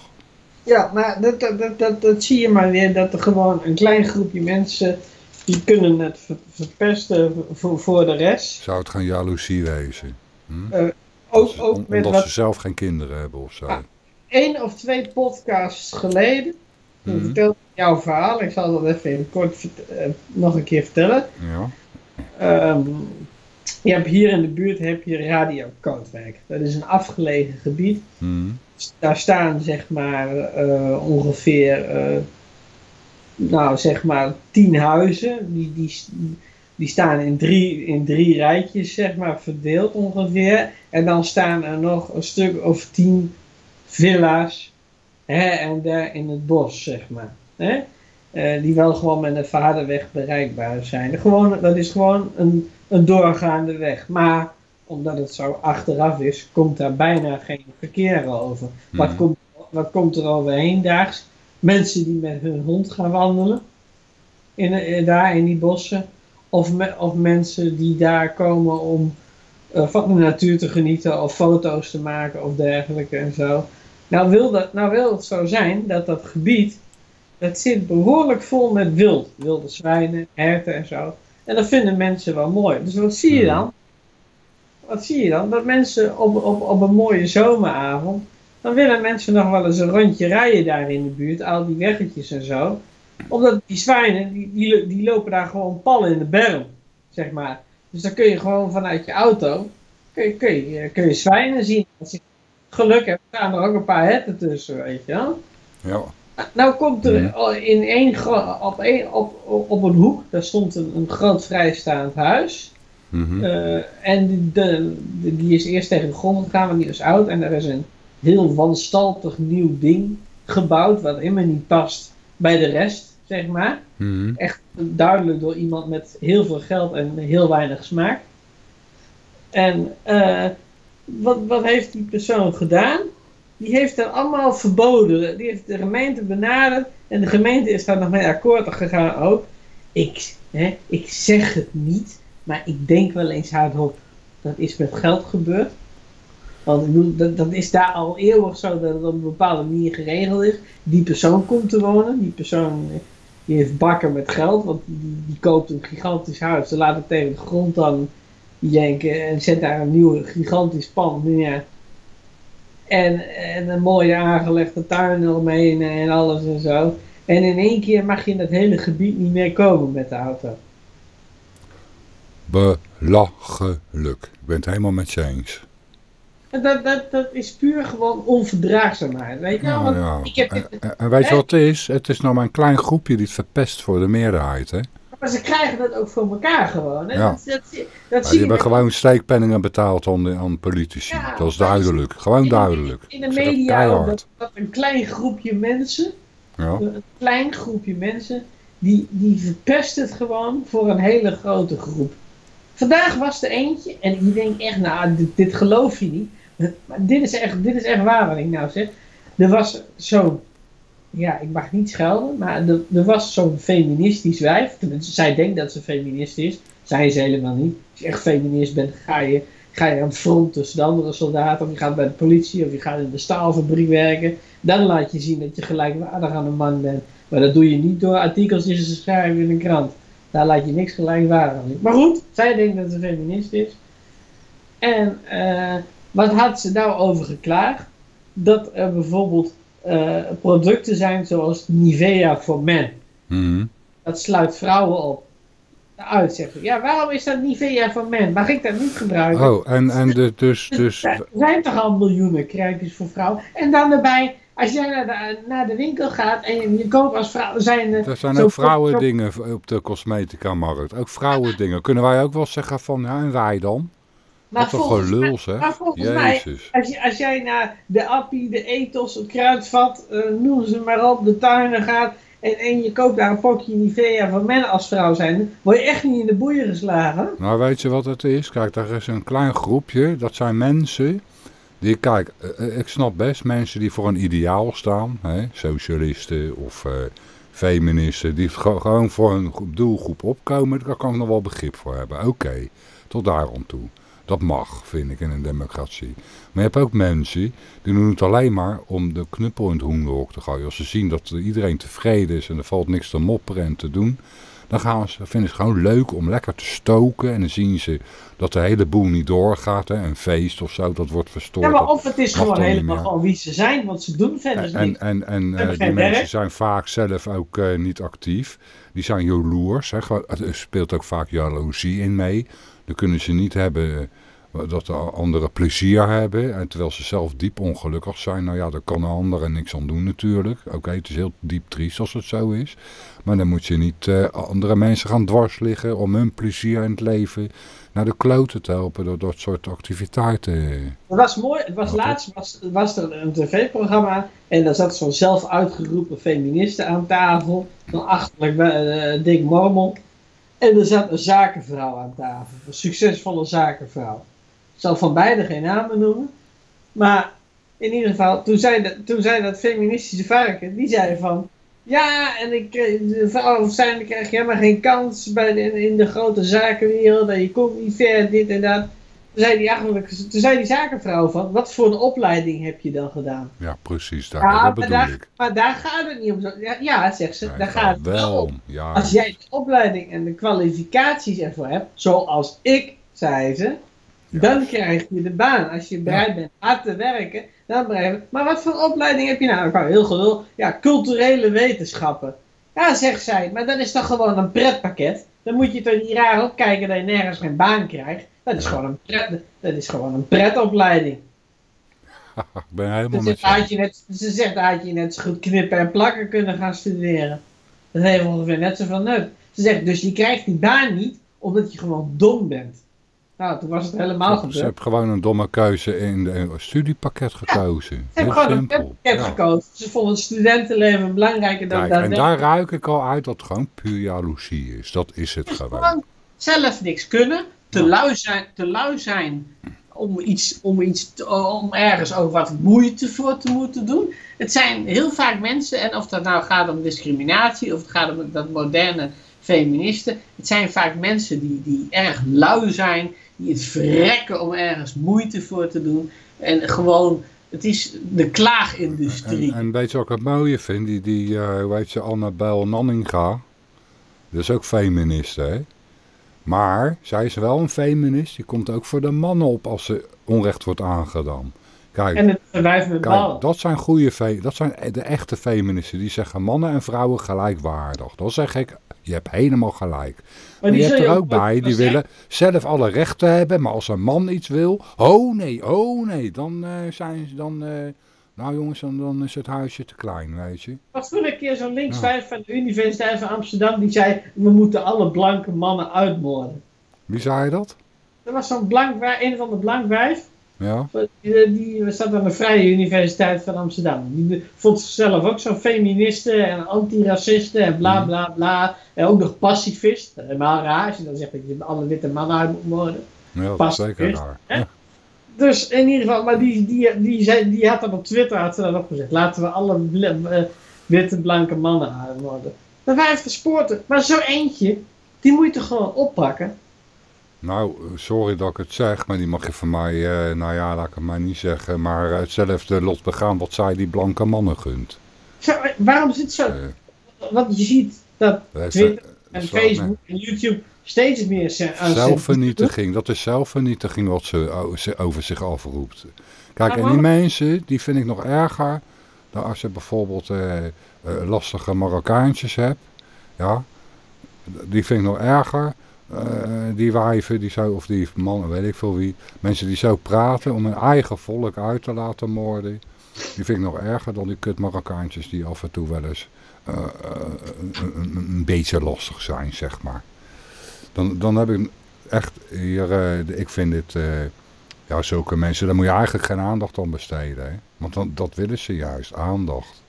Ja, maar dat, dat, dat, dat, dat zie je maar weer, dat er gewoon een klein groepje mensen, die kunnen het ver- verpesten voor, voor de rest. Zou het geen jaloezie wezen? Hm? Ook, Om- ook met omdat wat ze zelf geen kinderen hebben of zo. Ah. één of twee podcasts geleden, toen Mhm. vertelde ik jouw verhaal, ik zal dat even in kort eh, nog een keer vertellen. Ja. Ehm, je hebt hier in de buurt heb je Radio Kootwijk. Dat is een afgelegen gebied. Hm. daar staan zeg maar eh, ongeveer, eh, nou zeg maar tien huizen. Die, die, die staan in drie, in drie rijtjes zeg maar verdeeld ongeveer. En dan staan er nog een stuk of tien villa's hè, en daar in het bos zeg maar. Hè? Eh, die wel gewoon met een vaderweg bereikbaar zijn. Gewoon, dat is gewoon een, een doorgaande weg. Maar omdat het zo achteraf is, komt daar bijna geen verkeer over. Wat, Mhm. komt, wat komt er overheen daags? Mensen die met hun hond gaan wandelen. In, daar in die bossen. Of, me- of mensen die daar komen om eh, van de natuur te genieten. Of foto's te maken of dergelijke en zo. Nou wil, dat, nou wil het zo zijn dat dat gebied. Dat zit behoorlijk vol met wild. Wilde zwijnen, herten en zo. En dat vinden mensen wel mooi. Dus wat zie je Mhm. dan? Wat zie je dan? Dat mensen op, op, op een mooie zomeravond. Dan willen mensen nog wel eens een rondje rijden daar in de buurt. Al die weggetjes en zo. Omdat die zwijnen, die, die, die lopen daar gewoon pal in de berm. Zeg maar. Dus dan kun je gewoon vanuit je auto. Kun je, kun je, kun je zwijnen zien. Als je geluk hebt, staan er ook een paar herten tussen, weet je wel. Ja. Nou komt er in één, op, één, op, op, op een hoek, daar stond een, een groot vrijstaand huis. Eh, en die, de, de- die is eerst tegen de grond gegaan, want die was oud. En er is een heel wanstaltig nieuw ding gebouwd, wat helemaal niet past bij de rest, zeg maar. Mhm. Echt duidelijk door iemand met heel veel geld en heel weinig smaak. En eh, wat, wat heeft die persoon gedaan? Die heeft er allemaal verboden. Die heeft de gemeente benaderd. En de gemeente is daar nog mee akkoord gegaan ook. Ik, hè, ik zeg het niet, maar ik denk wel eens hardop. Dat is met geld gebeurd. Want dat, dat is daar al eeuwig zo dat het op een bepaalde manier geregeld is. Die persoon komt te wonen. Die persoon eh, die heeft bakken met geld. Want die, die koopt een gigantisch huis. Ze laat het tegen de grond dan janken. En zet daar een nieuw gigantisch pand neer. En, en een mooie aangelegde tuin eromheen en alles en zo. En in één keer mag je in het hele gebied niet meer komen met de auto. Belachelijk. Ik ben het helemaal met je eens. Dat, dat, dat is puur gewoon onverdraagzaamheid. Weet je Want ja. Ik heb dit, En, en weet je wat het is? Het is nog maar een klein groepje die het verpest voor de meerderheid. Hè? maar ze krijgen dat ook voor elkaar gewoon. Hè? Ja. Dat, dat, dat, Maar zie die je hebben gewoon steekpenningen betaald aan, de, aan politici. Ja, dat is duidelijk. Gewoon in duidelijk. In de Ik media dat, dat een klein groepje mensen, Ja. een klein groepje mensen, die, die verpest het gewoon voor een hele grote groep. Vandaag was er eentje en je denkt echt, nou, dit, dit geloof je niet. Dit is, echt, dit is echt waar wat ik nou zeg. Er was zo'n, ja, ik mag niet schelden, maar er, er was zo'n feministisch wijf. Tenminste, zij denkt dat ze feminist is. Zij is helemaal niet. Als je echt feminist bent, ga je, ga je aan het front tussen de andere soldaten. Of je gaat bij de politie of je gaat in de staalfabriek werken. Dan laat je zien dat je gelijkwaardig aan een man bent. Maar dat doe je niet door artikels te schrijven in een krant. Daar laat je niks gelijkwaardig aan zien. Maar goed, zij denkt dat ze feminist is. En eh, wat had ze nou over geklaagd? Dat er bijvoorbeeld eh, producten zijn zoals Nivea voor men. Mhm. Dat sluit vrouwen op. Uit. Ja, waarom is dat Nivea voor men? Mag ik dat niet gebruiken? Oh, en, en de, dus, dus Er zijn toch al miljoenen kruikjes voor vrouwen? En dan erbij, als jij naar de, naar de winkel gaat en je, koopt als vrouw, zijn er... er zijn zo- ook zo- vrouwendingen op de cosmetica-markt. Ook vrouwendingen. Kunnen wij ook wel zeggen van, ja, en wij dan? Maar volgens mij- gelul, zeg. maar volgens mij, Jezus. als, je, als jij naar de Appie, de Ethos, het Kruidvat, eh, noem ze maar op, de tuinen gaat en, en je koopt daar een potje Nivea van men als vrouw zijn, word je echt niet in de boeien geslagen. Nou, weet je wat het is? Kijk, daar is een klein groepje. Dat zijn mensen die, kijk, eh, eh, ik snap best mensen die voor een ideaal staan. Hè? Socialisten of feministen. Die ge- gewoon voor een groep- doelgroep opkomen. Daar kan ik nog wel begrip voor hebben. Oké, tot daar aan toe. Dat mag, vind ik, in een democratie. Maar je hebt ook mensen die doen het alleen maar om de knuppel in het hoenderhok te gooien. Als ze zien dat iedereen tevreden is en er valt niks te mopperen en te doen... Dan gaan ze, vinden ze het gewoon leuk om lekker te stoken. En dan zien ze dat de hele boel niet doorgaat. Hè. Een feest of zo, dat wordt verstoord. Ja, maar of het is gewoon helemaal gewoon wie ze zijn, want ze doen verder en niet. en, en eh, die mensen werk. zijn vaak zelf ook eh, niet actief. Die zijn jaloers. Hè. Er speelt ook vaak jaloezie in mee. Dan kunnen ze niet hebben eh, dat de anderen plezier hebben. En terwijl ze zelf diep ongelukkig zijn. Nou ja, daar kan een ander er niks aan doen natuurlijk. Oké, het is heel diep triest als het zo is. Maar dan moet je niet eh, andere mensen gaan dwars liggen om hun plezier in het leven naar de kloten te helpen door dat soort activiteiten. Het was mooi, het was laatst was, was er een tv-programma en daar zat zo'n zelf uitgeroepen feministe aan tafel. Zo'n achterlijk eh, dik mormel. En er zat een zakenvrouw aan tafel. Een succesvolle zakenvrouw. Ik zal van beide geen namen noemen. Maar in ieder geval, toen zei, de, toen zei dat feministische varken, die zei van... Ja, en ik, eh, de vrouwen zijn, krijg je helemaal geen kans bij in de grote zakenwereld. En je komt niet ver, dit en dat. Toen zei die, eigenlijk, toen zei die zakenvrouw van, wat voor een opleiding heb je dan gedaan? Ja, precies. Daar, Ja, dat bedoel daar, ik. maar daar gaat het niet om. Ja, ja, zegt ze, Ja, daar ik gaat het wel om. Ja, Als jij de opleiding en de kwalificaties ervoor hebt, zoals ik, zei ze, dan krijg je de baan. Als je bereid bent hard te werken, dan bereid je... Maar wat voor opleiding heb je nou? Nou, heel gelul. Ja, culturele wetenschappen. Ja, zegt zij, maar dat is toch gewoon een pretpakket? Dan moet je toch niet raar opkijken dat je nergens geen baan krijgt. Dat is gewoon een, pret, dat is gewoon een pretopleiding. ik ben helemaal Ze met zegt, je. net, ze zegt, had je net zo goed knippen en plakken kunnen gaan studeren. Dat heeft ongeveer net zoveel nut. Ze zegt, dus je krijgt die baan niet, omdat je gewoon dom bent. Nou, toen was het helemaal Ze gebeurd. heeft gewoon een domme keuze in de studiepakket gekozen. Ze Heel heeft gewoon een simpel. petpakket Ja. gekozen. Ze vond het studentenleven belangrijker dan Kijk, dat. en daar ruik ik al uit dat het gewoon puur jaloezie is. Dat is het Dus gewoon. gewoon zelf niks kunnen, te lui zijn, te lui zijn om, iets, om, iets te- om ergens ook wat moeite voor te moeten doen. Het zijn heel vaak mensen, en of dat nou gaat om discriminatie of het gaat om dat moderne feministen, het zijn vaak mensen die, die erg lui zijn, die het verrekken om ergens moeite voor te doen. En gewoon, het is de klaagindustrie. En, en weet je wat ik het mooie vind? Die, die eh, hoe heet ze, Annabel Nanninga. Dat is ook feministe, hè? Maar zij is wel een feminist. Die komt ook voor de mannen op als ze onrecht wordt aangedaan. Kijk, En het wijf met. Kijk, dat zijn goede dat zijn de echte feministen. Die zeggen mannen en vrouwen gelijkwaardig. Dan zeg ik, je hebt helemaal gelijk. Maar, die je hebt er je ook bij, die willen zelf alle rechten hebben. Maar als een man iets wil, oh nee, oh nee, dan eh, zijn ze dan... eh, nou jongens, dan, dan is het huisje te klein, weet je. Was toen een keer zo'n linkswijf van de Universiteit van Amsterdam die zei: We moeten alle blanke mannen uitmoorden. Wie zei dat? Er was zo'n blank een van de blank wijf. Ja, Die, die zat aan de Vrije Universiteit van Amsterdam. Die vond zichzelf ook zo'n feministe en antiraciste en bla Mhm. bla bla. En ook nog pacifist. Helemaal raar als je dan zegt dat je alle witte mannen uit moet moorden. ja dat is zeker raar. Ja. Dus in ieder geval, maar die, die, die, zei, die had dat op Twitter had ze dat opgezet. Laten we alle eh, witte blanke mannen uitmoorden. Dat waren sporten. Maar zo eentje, die moet je toch gewoon oppakken. Nou, sorry dat ik het zeg, maar die mag je van mij, eh, nou ja, laat ik het maar niet zeggen, maar eh, hetzelfde lot begaan wat zij die blanke mannen gunt. Zo, waarom zit zo? Eh, Want je ziet dat Twitter eh, en Facebook en YouTube steeds meer zijn Zelfvernietiging, dat is zelfvernietiging wat ze over zich afroept. Kijk, en die mensen, die vind ik nog erger dan als je bijvoorbeeld eh, eh, lastige Marokkaantjes hebt. Ja, die vind ik nog erger. Eh, die wijven, die zo, of die mannen, weet ik veel wie. Mensen die zo praten om hun eigen volk uit te laten moorden. Die vind ik nog erger dan die kut Marokkaantjes die af en toe wel eens eh, eh, een, een- beetje lastig zijn, zeg maar. Dan, dan heb ik echt hier, ik vind dit, ja, zulke mensen, daar moet je eigenlijk geen aandacht aan besteden. Hè? Want dan, dat willen ze juist, aandacht.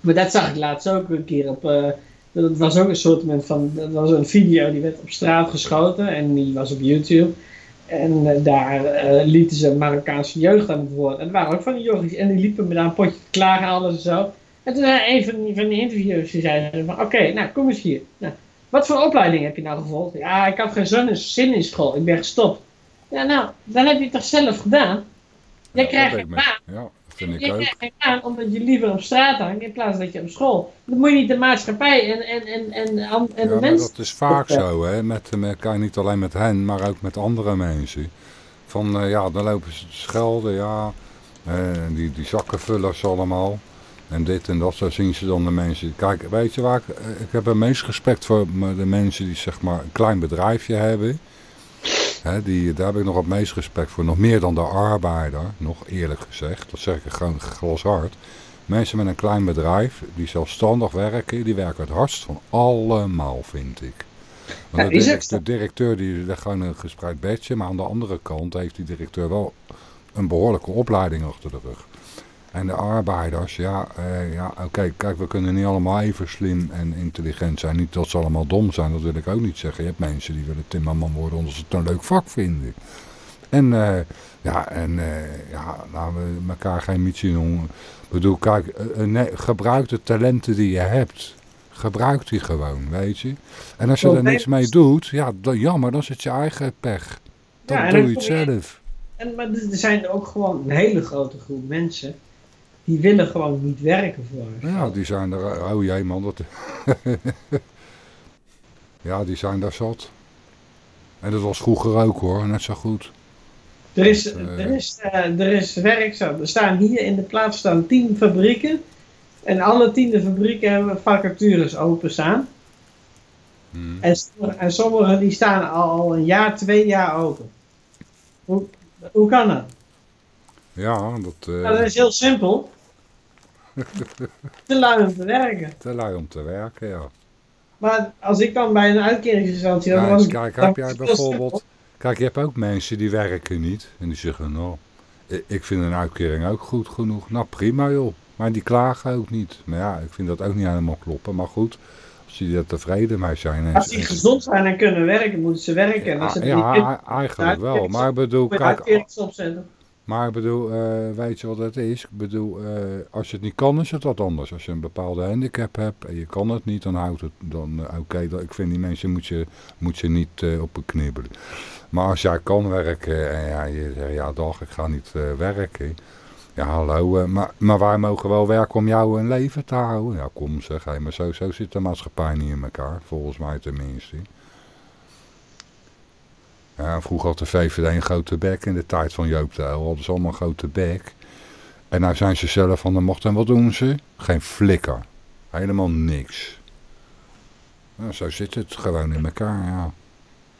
Maar dat zag ik laatst ook een keer op. dat was ook een soort van. Dat was een video die werd op straat geschoten en die was op YouTube. En eh, daar eh, lieten ze Marokkaanse jeugd aan het woord. En er waren ook van die jochies en die liepen me daar een potje te klagen, alles en zo. En toen zei een van die, van die interviewers, die zei van oké, nou kom eens hier. Nou, wat voor opleiding heb je nou gevolgd? Ja, ik had geen zin in, school, ik ben gestopt. Ja, nou, dan heb je het toch zelf gedaan? Jij Ja, krijgt dat ik baan. met- Ja, dat vind ik ook. baan omdat je liever op straat hangt in plaats dat je op school. Dan moet je niet de maatschappij en, en, en, en, en, Ja, de maar mensen. dat is vaak zo, hè? Met, met, niet alleen met hen, maar ook met andere mensen. Van, eh, ja, dan lopen ze te schelden, ja. eh, die, die zakkenvullers allemaal. En dit en dat, zo zien ze dan de mensen. Kijk, weet je waar ik, eh, ik heb het meest respect voor de mensen die zeg maar een klein bedrijfje hebben. Die, daar heb ik nog het meest respect voor. Nog meer dan de arbeider, nog eerlijk gezegd. Dat zeg ik gewoon glashard. Mensen met een klein bedrijf, die zelfstandig werken, die werken het hardst van allemaal, vind ik. Want de, is direct- het zo? de directeur die legt gewoon een gespreid bedje, maar aan de andere kant heeft die directeur wel een behoorlijke opleiding achter de rug. En de arbeiders, ja, eh, ja oké, kijk, we kunnen niet allemaal even slim en intelligent zijn. Niet dat ze allemaal dom zijn, dat wil ik ook niet zeggen. Je hebt mensen die willen timmerman worden omdat ze het een leuk vak vinden. En eh, ja, en eh, ja, laten we elkaar geen mietje doen. Ik bedoel, kijk, nee, gebruik de talenten die je hebt. Gebruik die gewoon, weet je. En als je er niks mee doet, ja, dan, jammer, dan zit je eigen pech. Dan Ja, doe je het zelf. En, maar er zijn ook gewoon een hele grote groep mensen die willen gewoon niet werken voor. Ja, die zijn er, oh jee man, dat... ja, die zijn daar zat. En dat was vroeger ook hoor, net zo goed. Er is, Eh. er is, eh, er is werk. zo. Er staan hier in de plaats staan tien fabrieken. En alle tiende fabrieken hebben vacatures openstaan. Hmm. En, en sommige die staan al, een jaar, twee jaar open. Hoe, hoe kan dat? Ja, dat... eh, Nou, dat is heel simpel. Te lui om te werken. te lui om te werken, ja. Maar als ik dan bij een uitkeringsinstantie... dan Kijk, kijk, heb jij heel bijvoorbeeld... Kijk, je hebt ook mensen die werken niet. En die zeggen, nou, ik vind een uitkering ook goed genoeg. Nou, prima joh. Maar die klagen ook niet. Maar ja, ik vind dat ook niet helemaal kloppen. Maar goed, als die er tevreden mee zijn... En, Als die gezond zijn en kunnen werken, moeten ze werken. En als ja, niet ja, eigenlijk wel. Maar ik bedoel, kijk. Maar ik bedoel, eh, weet je wat het is? Ik bedoel, eh, als je het niet kan, is het wat anders. Als je een bepaalde handicap hebt en je kan het niet, dan houdt het, dan eh, oké, ik vind die mensen moet je, moet je niet op knibbelen. Maar als jij kan werken en ja, je zegt, ja dag, ik ga niet werken. Ja, hallo, maar, maar wij mogen wel werken om jou een leven te houden. Ja, kom zeg, hé, maar zo, zo zit de maatschappij niet in elkaar, volgens mij tenminste. Ja, vroeger had de VVD een grote bek in de tijd van Joop de Uyl. Hadden ze allemaal een grote bek. En nou zijn ze zelf van de mocht. En wat doen ze? Geen flikker. Helemaal niks. Nou, zo zit het gewoon in elkaar, ja.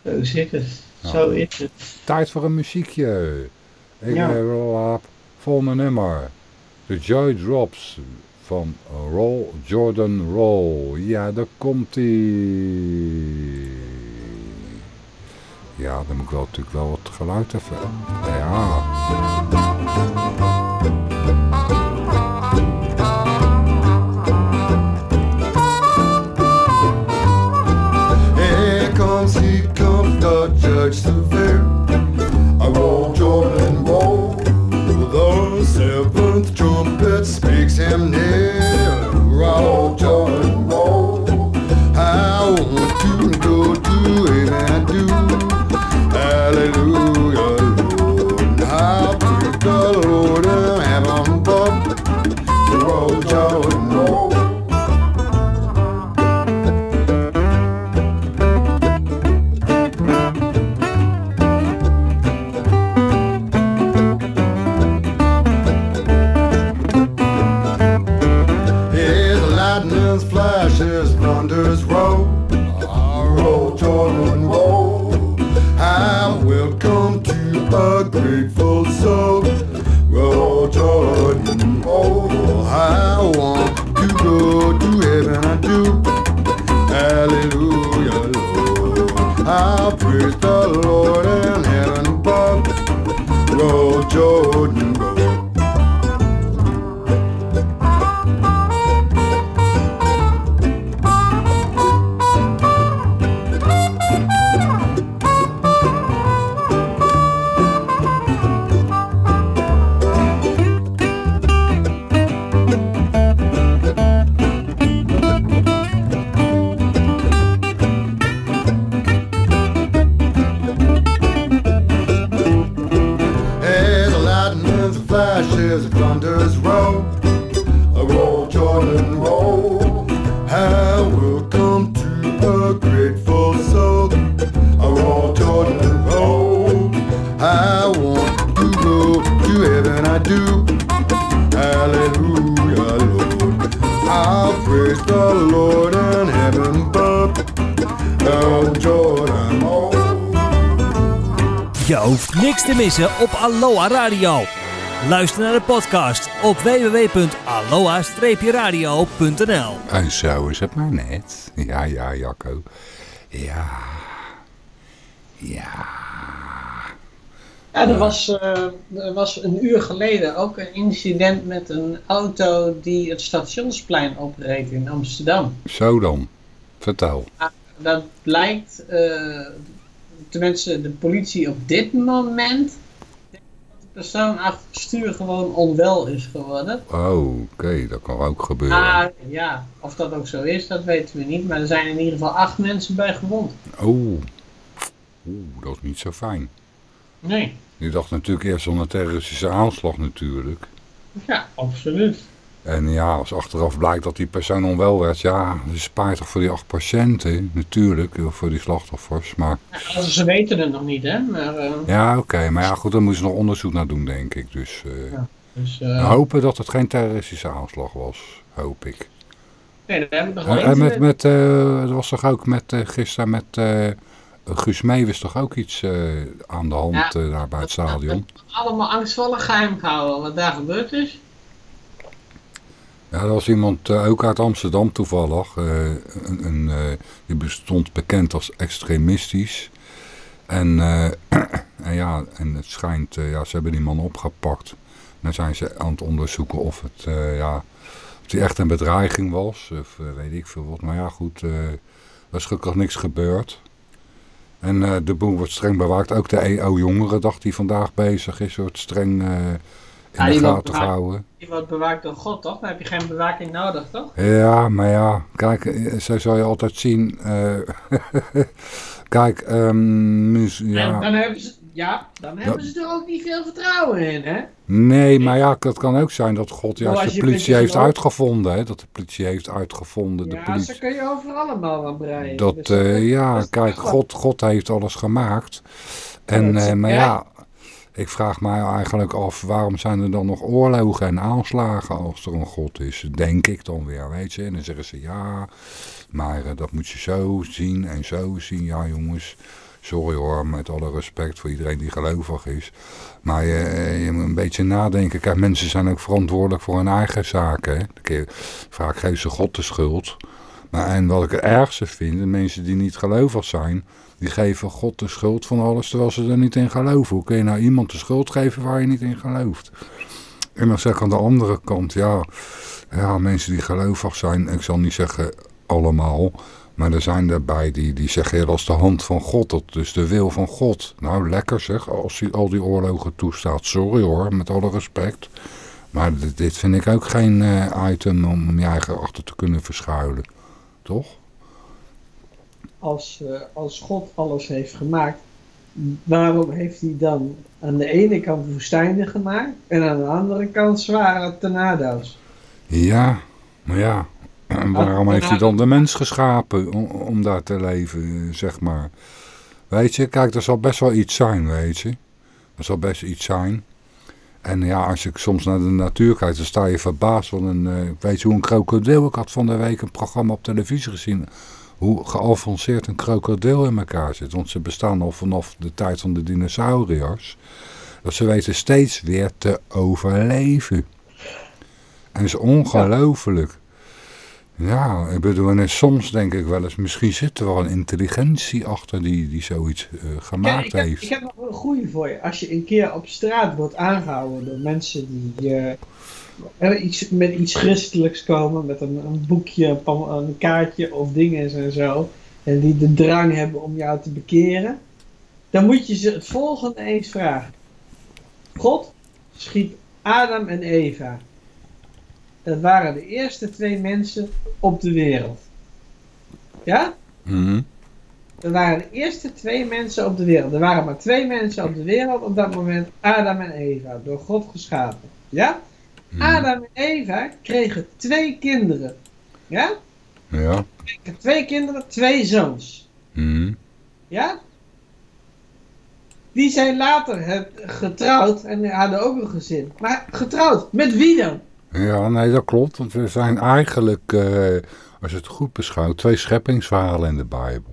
Zo zit het. Ja. Zo is het. Tijd voor een muziekje. Ik Ja. wel volgende nummer. The Joy Drops van Roll Jordan Roll. Ja, daar komt ie. Ja, dan moet ik wel natuurlijk wel wat geluid even. Ja. Here comes, here comes the judge Lord. I praise the Lord in heaven above. Roll, Jordan, te missen op Aloha Radio. Luister naar de podcast op www.aloha-radio.nl En zo is het maar net. Ja, ja, Jacco. Ja. Ja. Ja, er was, eh, er was een uur geleden ook een incident met een auto die het stationsplein opreed in Amsterdam. Zo dan. Vertel. Dat blijkt, eh, tenminste de politie op dit moment, de persoon achter het stuur gewoon onwel is geworden. Oh, oké. Dat kan ook gebeuren. Maar ja, of dat ook zo is, dat weten we niet. Maar er zijn in ieder geval acht mensen bij gewond. Oh. Oeh, dat is niet zo fijn. Nee, Je dacht natuurlijk eerst aan een terroristische aanslag natuurlijk. ja, absoluut. En ja, als achteraf blijkt dat die persoon onwel werd, ja, dat is spijtig voor die acht patiënten, natuurlijk, eh, voor die slachtoffers. Maar Ja, ze weten het nog niet, hè. Maar, eh, ja, oké, maar ja, goed, daar moeten ze nog onderzoek naar doen, denk ik. Dus eh, Ja. dus, we eh, hopen dat het geen terroristische aanslag was, hoop ik. nee, dat heb ik nog En, wel en met, met eh, het was toch ook met, eh, gisteren met eh Guus Meeuwis toch ook iets eh, aan de hand Ja. eh, daar bij het stadion? allemaal angstvallig geheim gehouden wat daar gebeurd is. Ja, er was iemand eh, ook uit Amsterdam toevallig. eh, een, een, eh, die bestond bekend als extremistisch. En, en ja, en het schijnt, ja, ze hebben die man opgepakt. Dan zijn ze aan het onderzoeken of het, ja, of die echt een bedreiging was. Of weet ik veel wat. Maar ja, goed, er is gelukkig niks gebeurd. En de boel wordt streng bewaakt. Ook de EO-jongerendag die vandaag bezig is, wordt streng in Ja, de gaten bewaakt. gehouden. Die wordt bewaakt door God, toch? Dan heb je geen bewaking nodig, toch? Ja, maar ja, kijk, eh, zo zal je altijd zien. eh, kijk, En ja, dan hebben ze, ja, dan hebben ze er ook niet veel vertrouwen in, hè? Nee, maar ja, het kan ook zijn dat God juist als de je politie heeft uitgevonden. Hè? Dat de politie heeft uitgevonden. De Ja, politie. zo kun je over allemaal aan breien. Dat, Dus eh, ja, dat kijk, God, God heeft alles gemaakt. En, dat maar ja. Ik vraag mij eigenlijk af, waarom zijn er dan nog oorlogen en aanslagen als er een God is? Denk ik dan weer, weet je. En dan zeggen ze, ja, maar eh, dat moet je zo zien en zo zien. Ja, jongens, sorry hoor, met alle respect voor iedereen die gelovig is. Maar eh, je moet een beetje nadenken. Kijk, mensen zijn ook verantwoordelijk voor hun eigen zaken. Hè. Vaak geven ze God de schuld. Maar en wat ik het ergste vind, de mensen die niet gelovig zijn, die geven God de schuld van alles terwijl ze er niet in geloven. Hoe kun je nou iemand de schuld geven waar je niet in gelooft? En dan zeg ik aan de andere kant, ja, ja mensen die gelovig zijn, ik zal niet zeggen allemaal, maar er zijn daarbij die, die zeggen, ja, dat is de hand van God, dat is de wil van God. Nou, lekker zeg, als hij al die oorlogen toestaat. Sorry hoor, met alle respect. Maar dit, vind ik ook geen eh, item om je eigen achter te kunnen verschuilen. Toch? Als, eh, als God alles heeft gemaakt, waarom heeft hij dan aan de ene kant woestijnen gemaakt en aan de andere kant zware tornado's? Ja, maar ja. Waarom heeft hij dan de mens geschapen om, om daar te leven, zeg maar. Weet je, kijk, er zal best wel iets zijn, weet je. Er zal best iets zijn. En ja, als je soms naar de natuur kijkt, dan sta je verbaasd van een, eh, weet je hoe een krokodil, ik had van de week een programma op televisie gezien, hoe geavanceerd een krokodil in elkaar zit. Want ze bestaan al vanaf de tijd van de dinosauriërs. Dat ze weten steeds weer te overleven. En dat is ongelooflijk. Ja, ik bedoel, en soms denk ik wel eens, misschien zit er wel een intelligentie achter die, die zoiets eh, gemaakt ik, heb, heeft. ik heb nog een goede voor je. Als je een keer op straat wordt aangehouden door mensen die iets, met iets christelijks komen, met een, een boekje, een, een kaartje of dingen en zo, en die de drang hebben om jou te bekeren, dan moet je ze het volgende eens vragen. God schiep Adam en Eva. Dat waren de eerste twee mensen op de wereld. Ja? Mhm. Er waren de eerste twee mensen op de wereld. Er waren maar twee mensen op de wereld op dat moment. Adam en Eva. Door God geschapen. Ja? Mhm. Adam en Eva kregen twee kinderen. Ja? Ja. Kregen Twee kinderen, twee zoons. Mhm. Ja? Die zijn later getrouwd en hadden ook een gezin. Maar getrouwd, met wie dan? Ja, nee, dat klopt. Want er zijn eigenlijk, eh, als je het goed beschouwt, twee scheppingsverhalen in de Bijbel.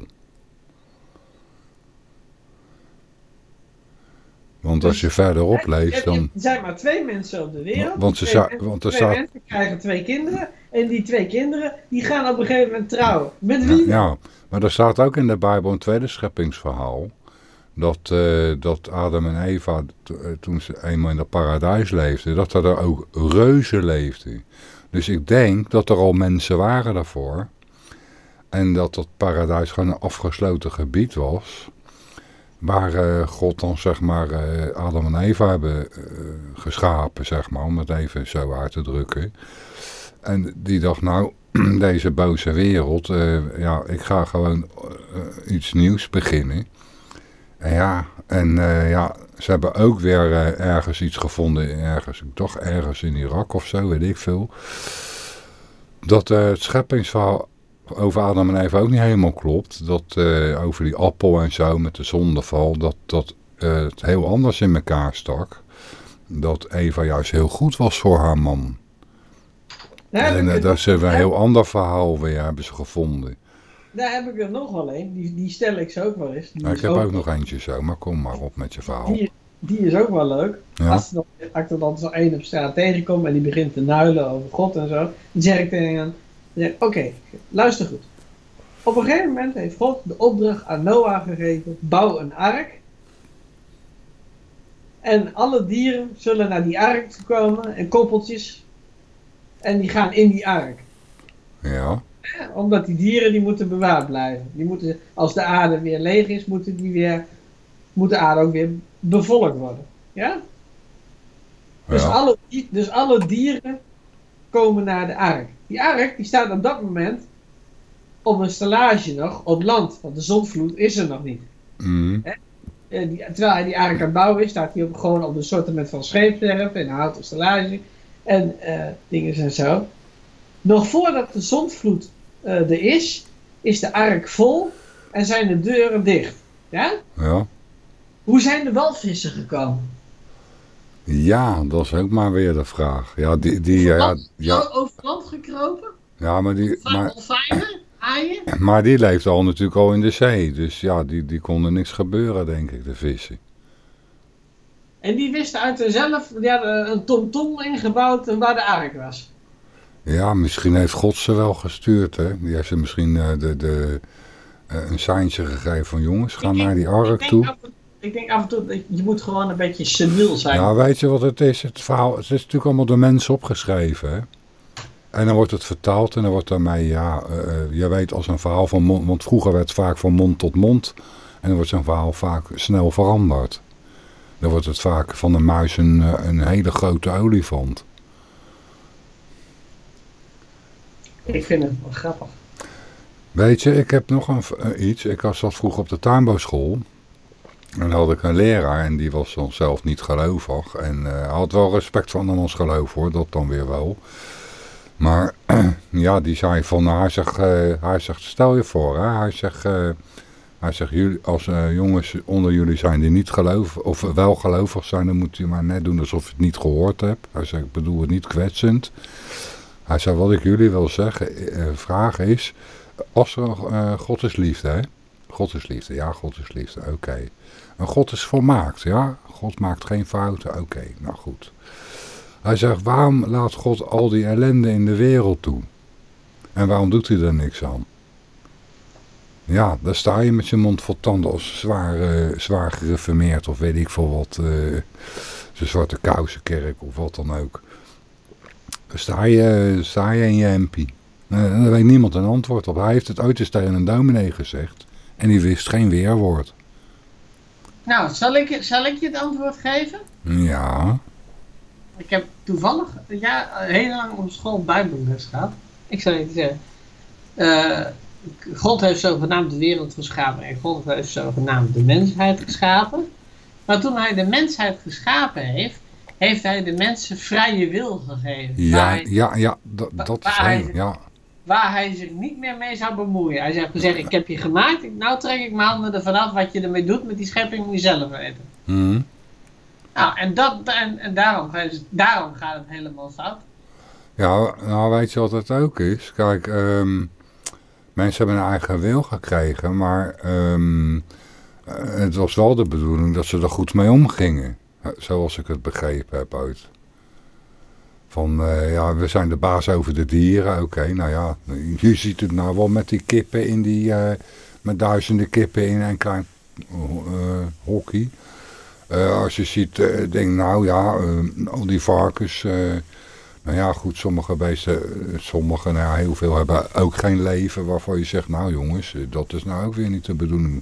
Want als je verderop leest, dan... Er zijn maar twee mensen op de wereld. Want ze Twee mensen- want er twee staat- mensen krijgen twee kinderen. En die twee kinderen, die gaan op een gegeven moment trouwen. Met wie? Ja, maar er staat ook in de Bijbel een tweede scheppingsverhaal. Dat, eh, dat Adam en Eva, eh, toen ze eenmaal in het paradijs leefden, dat er ook reuzen leefden. Dus ik denk dat er al mensen waren daarvoor. En dat dat paradijs gewoon een afgesloten gebied was. Waar eh, God dan zeg maar eh, Adam en Eva hebben eh, geschapen, zeg maar, om het even zo uit te drukken. En die dacht, nou, deze boze wereld, ja, ik ga gewoon iets nieuws beginnen. En ja, en ja, ze hebben ook weer ergens iets gevonden, ergens, toch ergens in Irak of zo, weet ik veel. Dat het scheppingsverhaal over Adam en Eva ook niet helemaal klopt. Dat eh, over die appel en zo met de zondeval, dat, dat eh, het heel anders in elkaar stak. Dat Eva juist heel goed was voor haar man. Daar En eh, dat is een heel ander verhaal weer, hebben ze gevonden. daar heb ik er nog wel een. Die, die stel ik ze ook wel eens. Nou, ik heb ook nog eentje zo, maar kom maar op met je verhaal. Die, die is ook wel leuk. Ja, Als, er dan, als ik er dan zo één op straat tegenkom en die begint te nuilen over God en zo, dan zeg ik tegen hem, oké, luister goed. Op een gegeven moment heeft God de opdracht aan Noah gegeven, bouw een ark. En alle dieren zullen naar die ark komen en koppeltjes. En die gaan in die ark. ja, Omdat die dieren die moeten bewaard blijven. Die moeten, als de aarde weer leeg is, moeten die weer, moet de aarde ook weer bevolkt worden. Ja? Dus, ja. alle, di- dus alle dieren komen naar de ark. Die ark die staat op dat moment op een stellage nog op land. Want de zonvloed is er nog niet. Eh, die, terwijl hij die ark aan het bouwen is, staat hij op, gewoon op een soort van scheepswerf en houten stellage en eh, dingen en zo. Nog voordat de zondvloed eh, er is, is de ark vol en zijn de deuren dicht. Ja? Ja. Hoe zijn de walvissen gekomen? Ja, dat is ook maar weer de vraag. Ja, die, die, ja, ja, ja, Over land gekropen? ja, maar, die, maar, Dolfijnen? Haaien? maar die leeft al natuurlijk al in de zee. Dus ja, die, die kon er niks gebeuren, denk ik, de vissen. En die wisten uit zichzelf, die hadden een tomtom ingebouwd waar de ark was. Ja, misschien heeft God ze wel gestuurd, hè. Die heeft ze misschien eh, de, de, eh, een seintje gegeven van jongens, ga naar die ark toe. Ik denk af en toe, je moet gewoon een beetje seniel zijn. Ja, weet je wat het is? Het verhaal, het is natuurlijk allemaal door mensen opgeschreven, hè. En dan wordt het vertaald en dan wordt daarmee, ja, eh, je weet als een verhaal van mond, want vroeger werd het vaak van mond tot mond. En dan wordt zo'n verhaal vaak snel veranderd. Dan wordt het vaak van een muis een, eh, een hele grote olifant. Ik vind het wel grappig. Weet je, ik heb nog een, eh, iets. Ik was- zat vroeger op de tuinbouwschool. En dan had ik een leraar en die was dan zelf niet gelovig. En hij had wel respect van ons geloof hoor, dat dan weer wel. Maar ja, die zei van, hij zegt, eh, hij zegt stel je voor, hij zegt, eh, hij zegt jullie, als jongens onder jullie zijn die niet gelovig, of wel gelovig zijn, dan moet je maar net doen alsof je het niet gehoord hebt. Hij zegt, ik bedoel het niet kwetsend. Hij zei, wat ik jullie wil zeggen, vragen is, als er, God is liefde, hè? God is liefde, ja, God is liefde, oké. En God is volmaakt, ja? God maakt geen fouten, oké, nou goed. Hij zegt, waarom laat God al die ellende in de wereld toe? En waarom doet hij er niks aan? Ja, daar sta je met je mond vol tanden als zwaar, zwaar gereformeerd of weet ik veel wat. de Zwarte Kousenkerk of wat dan ook. Sta je, sta je in je hempie. Eh, daar weet niemand een antwoord op. Hij heeft het ooit eens tegen een dominee gezegd. En die wist geen weerwoord. Nou, zal ik, zal ik je het antwoord geven? Ja, Ik heb toevallig ja, heel lang op school bijbelles gehad. Ik zal je zeggen. eh, God heeft zogenaamd de wereld geschapen en God heeft zogenaamd de mensheid geschapen. Maar toen hij de mensheid geschapen heeft, heeft hij de mensen vrije wil gegeven. ja, hij- ja, ja dat, dat is hij- ja. Waar hij zich niet meer mee zou bemoeien. Hij zou gezegd, ik heb je gemaakt, nou trek ik mijn handen ervan af. Wat je ermee doet met die schepping moet je zelf weten. Mhm. Nou, en, dat, en, en daarom, gaat het- daarom gaat het helemaal fout. Ja, nou weet je wat het ook is? Kijk, ehm, mensen hebben een eigen wil gekregen, maar ehm, eh, het was wel de bedoeling dat ze er goed mee omgingen. Zoals ik het begrepen heb uit. Van, eh, ja, we zijn de baas over de dieren. Oké, nou ja, je ziet het nou wel met die kippen in die, eh, met duizenden kippen in een klein eh, hockey. Als je ziet, denk nou ja, al die varkens... nou ja, goed, sommige beesten, sommige, nou ja, heel veel hebben ook geen leven waarvan je zegt, nou jongens, dat is nou ook weer niet de bedoeling.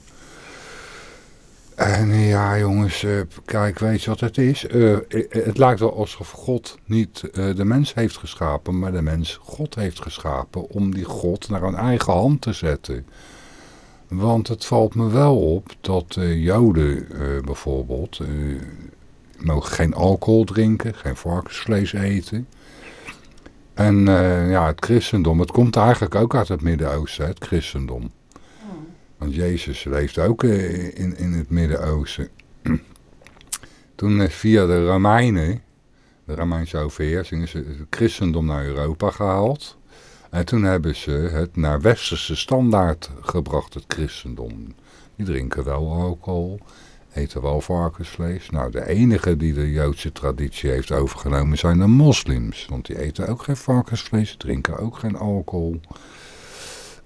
En ja, jongens, eh, kijk, weet je wat het is? Eh, eh, het lijkt wel alsof God niet de mens heeft geschapen, maar de mens God heeft geschapen om die God naar een eigen hand te zetten. Want het valt me wel op dat Joden bijvoorbeeld, mogen geen alcohol drinken, geen varkensvlees eten. En ja, het christendom, het komt eigenlijk ook uit het Midden-Oosten, het christendom. Want Jezus leefde ook eh, in, in het Midden-Oosten. Toen eh, via de Romeinen, de Romeinse overheersing, is het christendom naar Europa gehaald. En toen hebben ze het naar westerse standaard gebracht, het christendom. Die drinken wel alcohol, eten wel varkensvlees. Nou, de enige die de Joodse traditie heeft overgenomen zijn de moslims. Want die eten ook geen varkensvlees, drinken ook geen alcohol.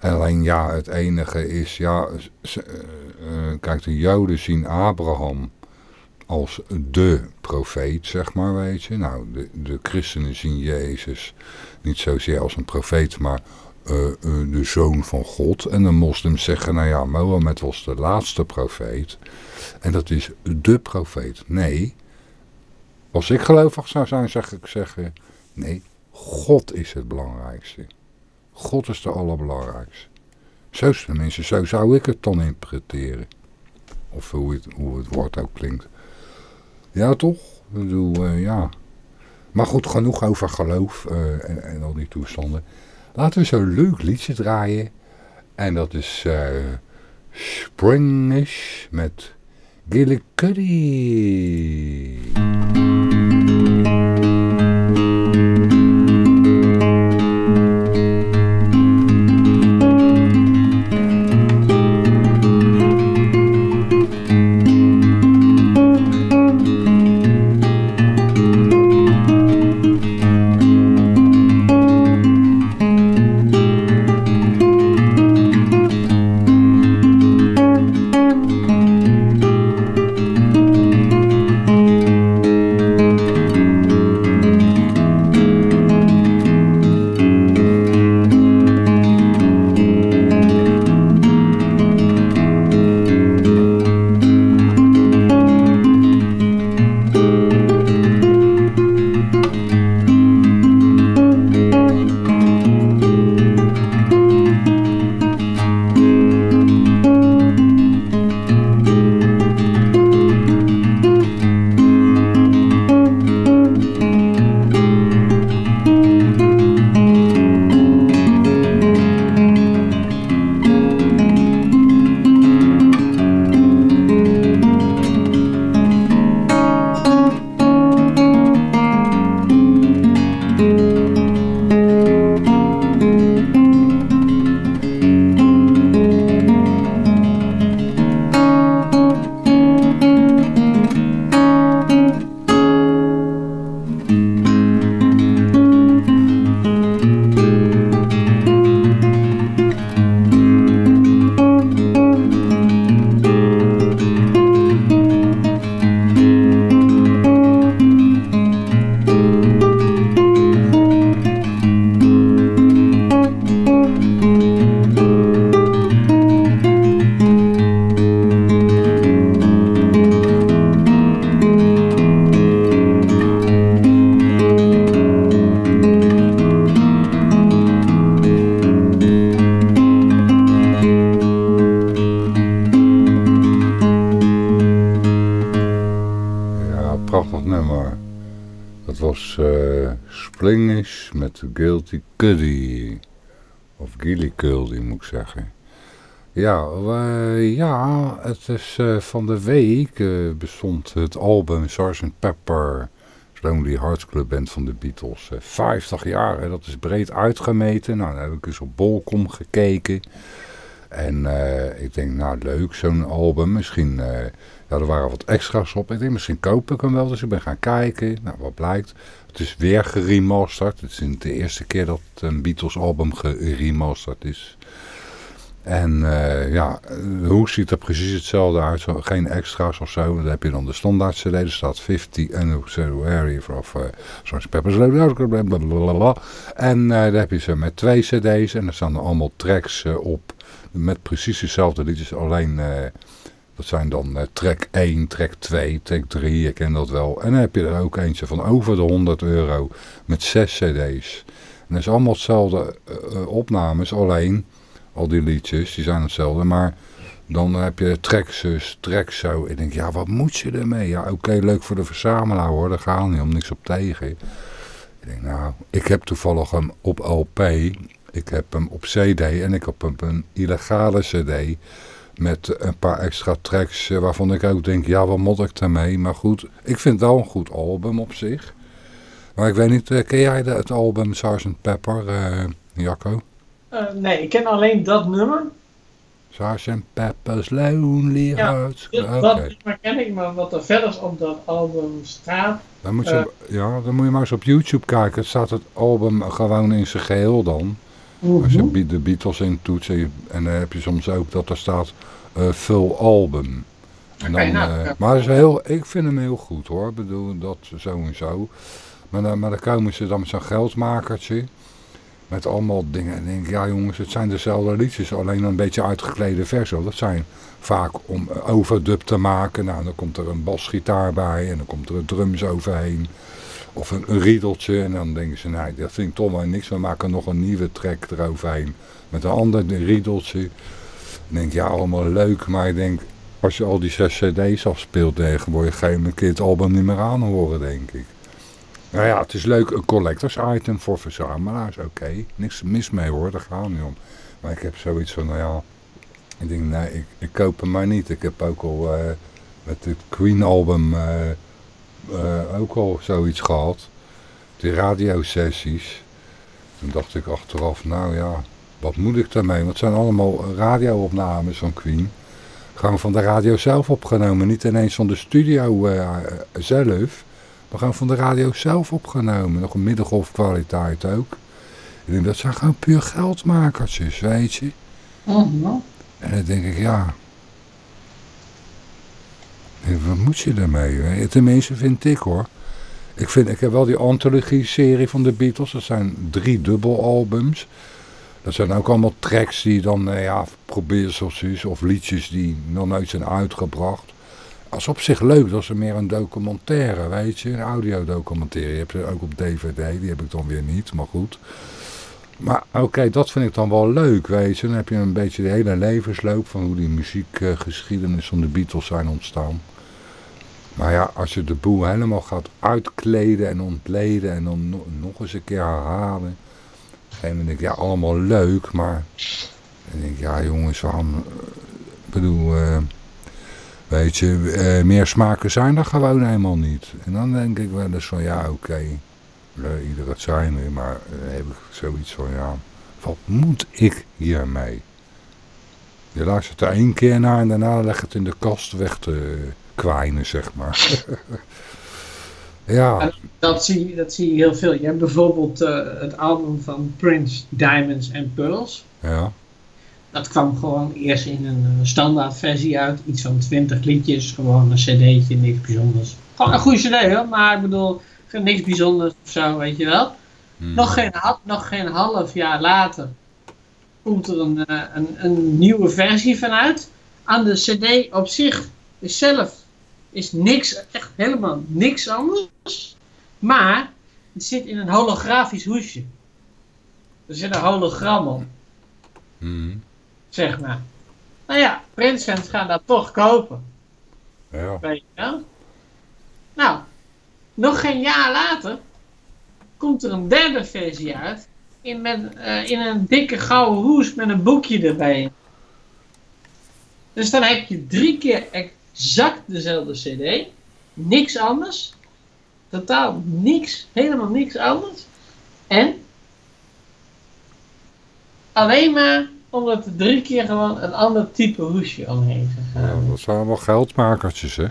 Alleen ja, het enige is, ja, eh, eh, kijk, de Joden zien Abraham als de profeet, zeg maar, weet je. Nou, de, de christenen zien Jezus niet zozeer als een profeet, maar eh, de zoon van God. En de moslims zeggen, nou ja, Mohammed was de laatste profeet. En dat is de profeet. Nee, als ik gelovig zou zijn, zeg ik zeggen, nee, God is het belangrijkste. God is de allerbelangrijkste. Zo tenminste, zo zou ik het dan interpreteren. Of hoe het, hoe het woord ook klinkt. Ja, toch? Ik bedoel, eh, ja. Maar goed, genoeg over geloof eh, en, en al die toestanden. Laten we zo'n leuk liedje draaien. En dat is eh Springish met Gillicuddy. Met Guilty Cuddy. Of Gilly Cuddy moet ik zeggen. Ja, wij- ja het is eh, van de week eh, bestond het album Sgt. Pepper. Lonely Hearts Club Band van de Beatles. Eh, 50 jaar, hè, dat is breed uitgemeten. Nou, dan heb ik eens op Bolcom gekeken. En eh, ik denk, nou leuk, zo'n album. Misschien, eh, ja, er waren wat extra's op. Ik denk, misschien koop ik hem wel. Dus ik ben gaan kijken. Nou, wat blijkt? Het is weer geremasterd. Het is de eerste keer dat een Beatles album geremasterd is. En eh, ja, de hoes ziet er precies hetzelfde uit. Geen extra's of zo. Dan heb je dan de standaard cd. Er staat 50 Anniversary of uh. Pepper's blablabla. En uh, daar heb je ze met twee cd's. En er staan er allemaal tracks uh, op. Met precies dezelfde liedjes. Alleen, uh, dat zijn dan uh, track 1, track 2, track 3. Ik ken dat wel. En dan heb je er ook eentje van over de 100 euro. Met zes cd's. En dat is allemaal hetzelfde uh, opnames. Alleen, al die liedjes, die zijn hetzelfde. Maar dan heb je tracks zus, tracks zo. Ik denk, ja, wat moet je ermee? Ja, oké, leuk voor de verzamelaar hoor. Daar gaat niet om, niks op tegen. Ik denk, nou, ik heb toevallig hem op LP. Ik heb hem op CD en ik heb hem op een illegale CD met een paar extra tracks waarvan ik ook denk, ja, wat moet ik daarmee? Maar goed, ik vind het wel een goed album op zich. Maar ik weet niet, ken jij het album Sgt. Pepper, uh, Jacco? Uh, nee, ik ken alleen dat nummer. Sgt. Pepper's Lonely ja, Hearts. Okay. Dat nummer ken ik, maar wat er verder op dat album staat... Dan moet, je, uh, ja, dan moet je maar eens op YouTube kijken. Het staat het album gewoon in zijn geheel dan. Als je de Beatles in toetst en dan heb je soms ook dat er staat uh, full album. En dan, okay, nou, uh, maar is heel, ik vind hem heel goed hoor, ik bedoel dat sowieso. Maar dan, maar dan komen ze dan met zo'n geldmakertje. Met allemaal dingen. En denk ik, ja jongens, het zijn dezelfde liedjes. Alleen een beetje uitgeklede versie. Dat zijn vaak om overdub te maken. Nou, dan komt er een basgitaar bij. En dan komt er een drums overheen. Of een, riedeltje. En dan denken ze, nee, dat vind ik toch maar niks. We maken nog een nieuwe track eroverheen. Met een ander riedeltje. Dan denk ik, ja, allemaal leuk. Maar ik denk, als je al die zes cd's afspeelt tegenwoordig, ga je een keer het album niet meer aan horen, denk ik. Nou ja, het is leuk, een collectors item voor verzamelaars, oké. Niks mis mee hoor, daar gaan we niet om. Maar ik heb zoiets van, nou ja, ik denk, nee, ik, ik koop hem maar niet. Ik heb ook al eh, met het Queen album eh, eh, ook al zoiets gehad. Die radiosessies. Toen dacht ik achteraf, nou ja, wat moet ik daarmee? Want het zijn allemaal radioopnames van Queen. Gewoon van de radio zelf opgenomen. Niet ineens van de studio uh, zelf. Maar gewoon van de radio zelf opgenomen. Nog een middengolfkwaliteit ook. Ik denk, dat zijn gewoon puur geldmakertjes, weet je. Mhm. En dan denk ik, ja... Denk, Wat moet je daarmee? hè? Tenminste vind ik hoor. Ik, vind, ik heb wel die antologie-serie van de Beatles. Dat zijn drie dubbelalbums. Dat zijn ook allemaal tracks die dan, eh, ja, probeersels is. Of liedjes die nog nooit zijn uitgebracht. Is op zich leuk. Dat is meer een documentaire, weet je. Een audiodocumentaire. Je hebt ze ook op DVD. Die heb ik dan weer niet, maar goed. Maar oké, dat vind ik dan wel leuk, weet je. Dan heb je een beetje de hele levensloop van hoe die muziekgeschiedenis van de Beatles zijn ontstaan. Maar ja, als je de boel helemaal gaat uitkleden en ontleden en dan no- nog eens een keer herhalen. Gegeven moment denk ik, ja, allemaal leuk, maar... Dan denk ik, ja jongens, waarom... eh, bedoel, eh, weet je, eh, meer smaken zijn er gewoon helemaal niet. En dan denk ik wel eens van, ja, oké, eh, ieder het zijn, maar dan heb ik zoiets van, ja, wat moet ik hiermee? Je luistert er één keer naar en daarna leg het in de kast weg te kwijnen, zeg maar. ja, En dat zie, je- dat zie je heel veel. Je hebt bijvoorbeeld eh, het album van Prince, Diamonds and Pearls. ja, Dat kwam gewoon eerst in een eh, standaard versie uit. Iets van 20 liedjes, gewoon een cd'tje, niks bijzonders. Gewoon een goede cd hoor, maar ik bedoel, niks bijzonders of zo, weet je wel. Hmm. Nog, geen, nog geen half jaar later komt er een, eh, een, een nieuwe versie van uit. Aan de cd op zich is zelf is niks, echt helemaal niks anders. Maar het zit in een holografisch hoesje. Er zit een hologram op, Hmm. zeg maar. Nou ja, Prince-fans gaan dat toch kopen. ja. Weet je wel? Nou, nog geen jaar later komt er een derde versie uit. In, met, eh, in een dikke gouden hoes met een boekje erbij. Dus dan heb je drie keer exact dezelfde CD. Niks anders. Totaal niks. Helemaal niks anders. En alleen maar omdat er drie keer gewoon een ander type hoesje omheen is Ja, gegaan. dat zijn wel geldmakertjes, hè.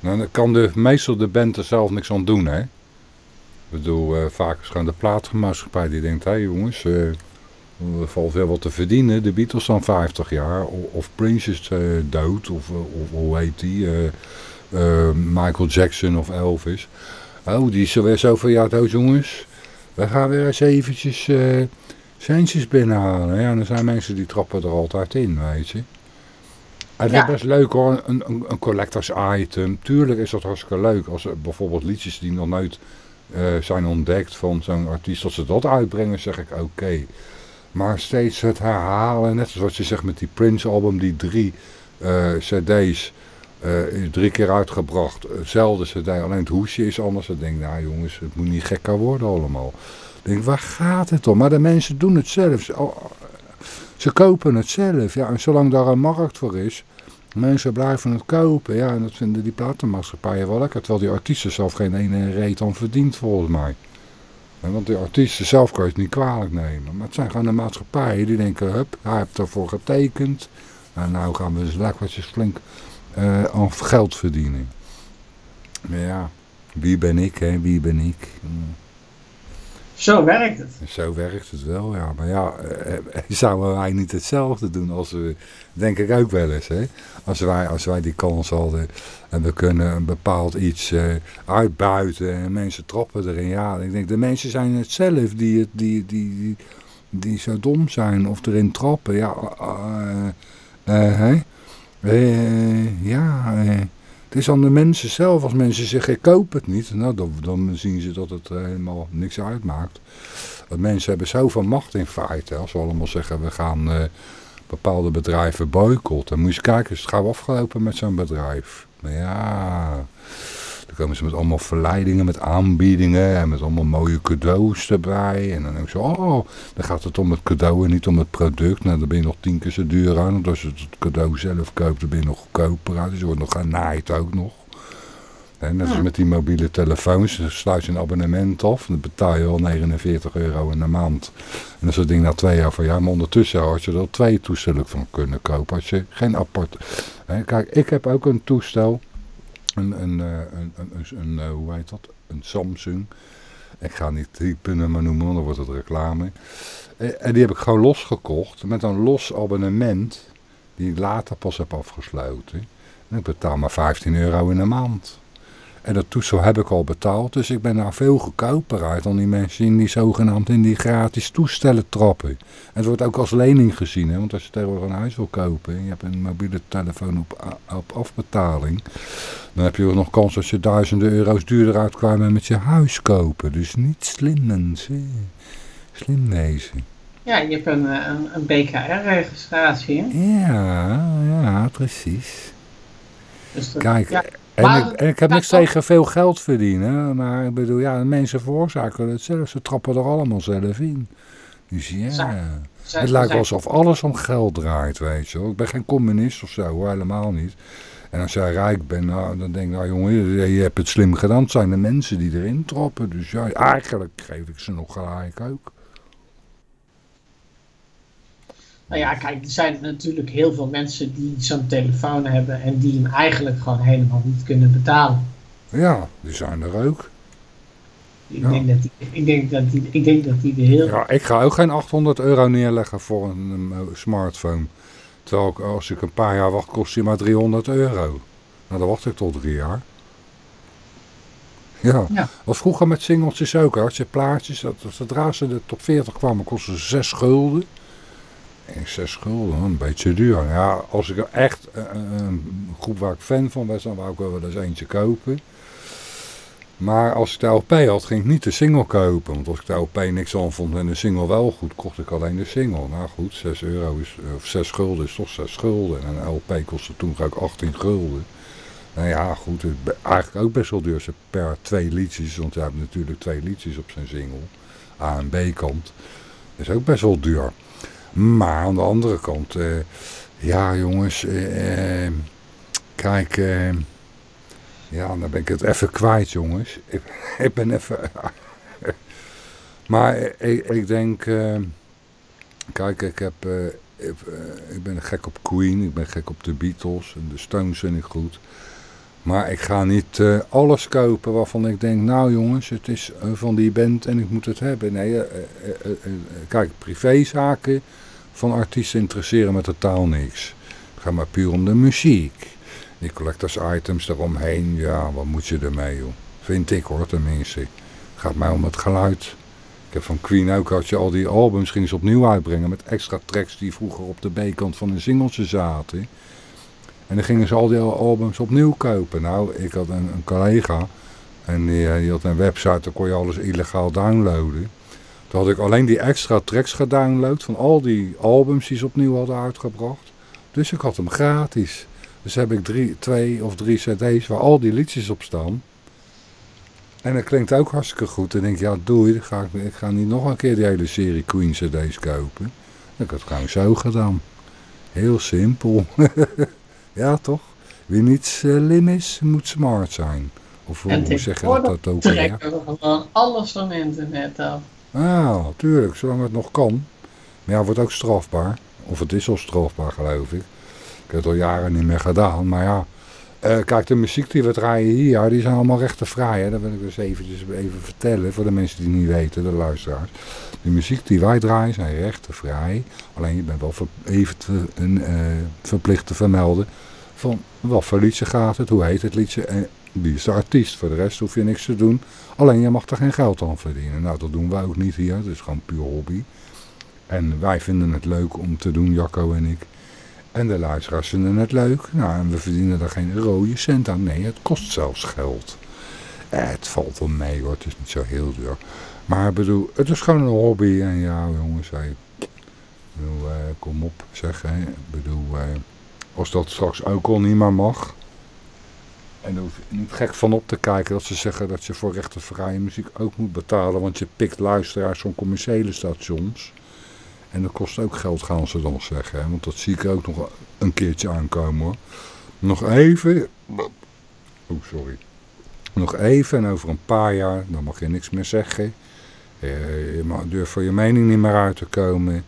Nou, dan kan de, meestal de band er zelf niks aan doen, hè. Ik bedoel, eh, vaak is gewoon de platenmaatschappij die denkt, hé jongens, eh, er valt wel wat te verdienen. De Beatles staan 50 jaar, of, Prince is eh, dood, of, eh, of hoe heet die, eh, Michael Jackson of Elvis. Oh, die is alweer zoveel jaar dood, jongens. We gaan weer eens eventjes eh centjes binnenhalen. Ja, en er zijn mensen die trappen er altijd in, weet je. Het Ja. is best leuk hoor, een, een, een collectors item. Tuurlijk is dat hartstikke leuk. Als er bijvoorbeeld liedjes die nog nooit zijn ontdekt van zo'n artiest, als ze dat uitbrengen, zeg ik oké. Maar steeds het herhalen, net zoals je zegt met die Prince album, die drie eh, cd's, eh, drie keer uitgebracht. Hetzelfde cd, alleen het hoesje is anders. Dan denk ik, nou jongens, het moet niet gekker worden allemaal. Ik denk, waar gaat het om? Maar de mensen doen het zelf. Ze, oh, ze kopen het zelf. Ja, en zolang daar een markt voor is, mensen blijven het kopen. Ja, en dat vinden die platenmaatschappijen wel lekker. Terwijl die artiesten zelf geen ene reet aan verdient, volgens mij. En want die artiesten zelf kan je het niet kwalijk nemen. Maar het zijn gewoon de maatschappijen die denken, hup, hij heeft ervoor getekend. Nou, nou gaan we dus lekkertjes flink eh, aan geld verdienen. Maar ja, wie ben ik, hè? Wie ben ik? Zo werkt het. Zo werkt het wel, ja. Maar ja, eh, eh, zouden wij niet hetzelfde doen als we, denk ik ook wel eens, hè. Als wij, als wij die kans hadden en we kunnen een bepaald iets eh, uitbuiten en mensen trappen erin. Ja, ik denk, de mensen zijn het zelf die, die, die, die, die zo dom zijn of erin trappen. Ja. Eh, ja, het is aan de mensen zelf. Als mensen zeggen, ik koop het niet, nou, dan, dan zien ze dat het helemaal niks uitmaakt. Want mensen hebben zoveel macht in feite. Als we allemaal zeggen, we gaan bepaalde bedrijven boycotten. Moet je eens kijken, is het gauw afgelopen met zo'n bedrijf. Ja, dan komen ze met allemaal verleidingen, met aanbiedingen en met allemaal mooie cadeaus erbij. En dan denk ik zo, oh, dan gaat het om het cadeau en niet om het product. Nou, dan ben je nog tien keer zo duur aan. Want als je het cadeau zelf koopt, dan ben je nog goedkoper aan. Dus je wordt nog genaaid ook nog. Net als met die mobiele telefoons, dan sluit je een abonnement af. Dan betaal je al 49 euro in de maand. En dan is het ding na twee jaar van ja, maar ondertussen had je er twee toestellen van kunnen kopen. Als je geen apart... Hè, kijk, ik heb ook een toestel. Een, een, eh, een, een, een, eh, hoe heet dat? Een Samsung. Ik ga niet typenummer noemen, want dan wordt het reclame. Eh, En die heb ik gewoon losgekocht met een los abonnement. Die ik later pas heb afgesloten. En ik betaal maar 15 euro in de maand. En dat toestel heb ik al betaald. Dus ik ben daar veel goedkoper uit dan die mensen in die zogenaamd in die gratis toestellen trappen. En het wordt ook als lening gezien. Hè? Want als je tegenwoordig een huis wil kopen en je hebt een mobiele telefoon op, op afbetaling. Dan heb je ook nog kans dat je duizenden euro's duurder uitkwijt met je huis kopen. Dus niet slim mensen. Slim wezen. Ja, je hebt een, eh, een, een BKR-registratie. Ja, ja, precies. Dus dat- Kijk, ja. En, ik, en ik heb niks tegen veel geld verdienen. Maar ik bedoel, ja, mensen veroorzaken het zelf. Ze trappen er allemaal zelf in. Dus ja, het lijkt wel alsof alles om geld draait, weet je wel. Ik ben geen communist of zo, hoor, helemaal niet. En als jij rijk bent, nou, dan denk ik, nou jongen, je, je hebt het slim gedaan. Het zijn de mensen die erin trappen. Dus ja, eigenlijk geef ik ze nog gelijk ook. Nou ja, kijk, er zijn natuurlijk heel veel mensen die zo'n telefoon hebben en die hem eigenlijk gewoon helemaal niet kunnen betalen. Ja, die zijn er ook. Ik, Ja. denk, dat die, ik, denk, dat die, ik denk dat die er heel... Ja, ik ga ook geen 800 euro neerleggen voor een, een smartphone. Terwijl ik, als ik een paar jaar wacht, kost die maar 300 euro. Nou, dan wacht ik tot drie jaar. Ja, Ja. was vroeger met singeltjes ook. Als je plaatjes, dat, zodra ze de top 40 kwamen, kostten ze 6 gulden. En 6 gulden, een beetje duur. Ja, als ik echt eh, een groep waar ik fan van was, dan wou ik wel eens eentje kopen. Maar als ik de LP had, ging ik niet de single kopen. Want als ik de LP niks aan vond en de single wel goed, kocht ik alleen de single. Nou goed, 6 euro is, of 6 gulden is toch 6 gulden. En een LP kostte toen ook 18 gulden. Nou ja, goed, eigenlijk ook best wel duur per twee liedjes. Want je hebt natuurlijk twee liedjes op zijn single. A en B kant. Is ook best wel duur. Maar aan de andere kant, eh, ja jongens, eh, eh, kijk, ja, dan ben ik het even kwijt jongens. Ik, ik ben even, maar ik, ik denk, kijk, ik heb, ik, ik ben gek op Queen, ik ben gek op de Beatles en de Stones vind ik goed. Maar ik ga niet alles kopen waarvan ik denk, nou jongens, het is van die band en ik moet het hebben. Nee, kijk, privézaken van artiesten interesseren me totaal niks. Het gaat maar puur om de muziek. Die collectors items eromheen, ja, wat moet je ermee joh. Vind ik hoor, tenminste. Het gaat mij om het geluid. Ik heb van Queen ook, had je al die albums, gingen ze opnieuw uitbrengen met extra tracks die vroeger op de B-kant van een singeltje zaten. En dan gingen ze al die albums opnieuw kopen. Nou, ik had een, een collega en die, eh, die had een website, daar kon je alles illegaal downloaden. Toen had ik alleen die extra tracks gedownload van al die albums die ze opnieuw hadden uitgebracht. Dus ik had hem gratis. Dus heb ik drie, twee of drie cd's waar al die liedjes op staan. En dat klinkt ook hartstikke goed. En denk ik, ja doei, dan ga ik, ik ga niet nog een keer die hele serie Queen cd's kopen. Ik had het gewoon zo gedaan. Heel simpel. ja toch? Wie niet slim is, moet smart zijn. Of hoe, zeg je dat, ook trekken we gewoon alles van internet af. Ja, natuurlijk, zolang het nog kan. Maar ja, het wordt ook strafbaar. Of het is al strafbaar, geloof ik. Ik heb het al jaren niet meer gedaan, maar ja. Eh, kijk, de muziek die we draaien hier, die zijn allemaal rechtenvrij. Hè? Dat wil ik dus eventjes even vertellen voor de mensen die niet weten, de luisteraars. De muziek die wij draaien zijn rechtenvrij. Alleen je bent wel even een, eh, verplicht te vermelden van wat voor liedje gaat het, hoe heet het liedje en wie is de artiest. Voor de rest hoef je niks te doen. Alleen je mag er geen geld aan verdienen. Nou, dat doen wij ook niet hier. Het is gewoon puur hobby. En wij vinden het leuk om te doen, Jacco en ik. En de luisteraars vinden het leuk. Nou, en we verdienen er geen rode cent aan. Nee, het kost zelfs geld. Eh, het valt wel mee hoor, het is niet zo heel duur. Maar bedoel, het is gewoon een hobby. En ja, jongens, hey, bedoel, eh, kom op, zeg. Ik bedoel, eh, als dat straks ook al niet meer mag. En hoef je niet gek van op te kijken dat ze zeggen dat je voor rechtenvrije muziek ook moet betalen. Want je pikt luisteraars van commerciële stations. En dat kost ook geld, gaan ze dan zeggen. Hè. Want dat zie ik ook nog een keertje aankomen hoor. Nog even. Oh, sorry. Nog even en over een paar jaar, dan mag je niks meer zeggen. Eh, je durft voor je mening niet meer uit te komen.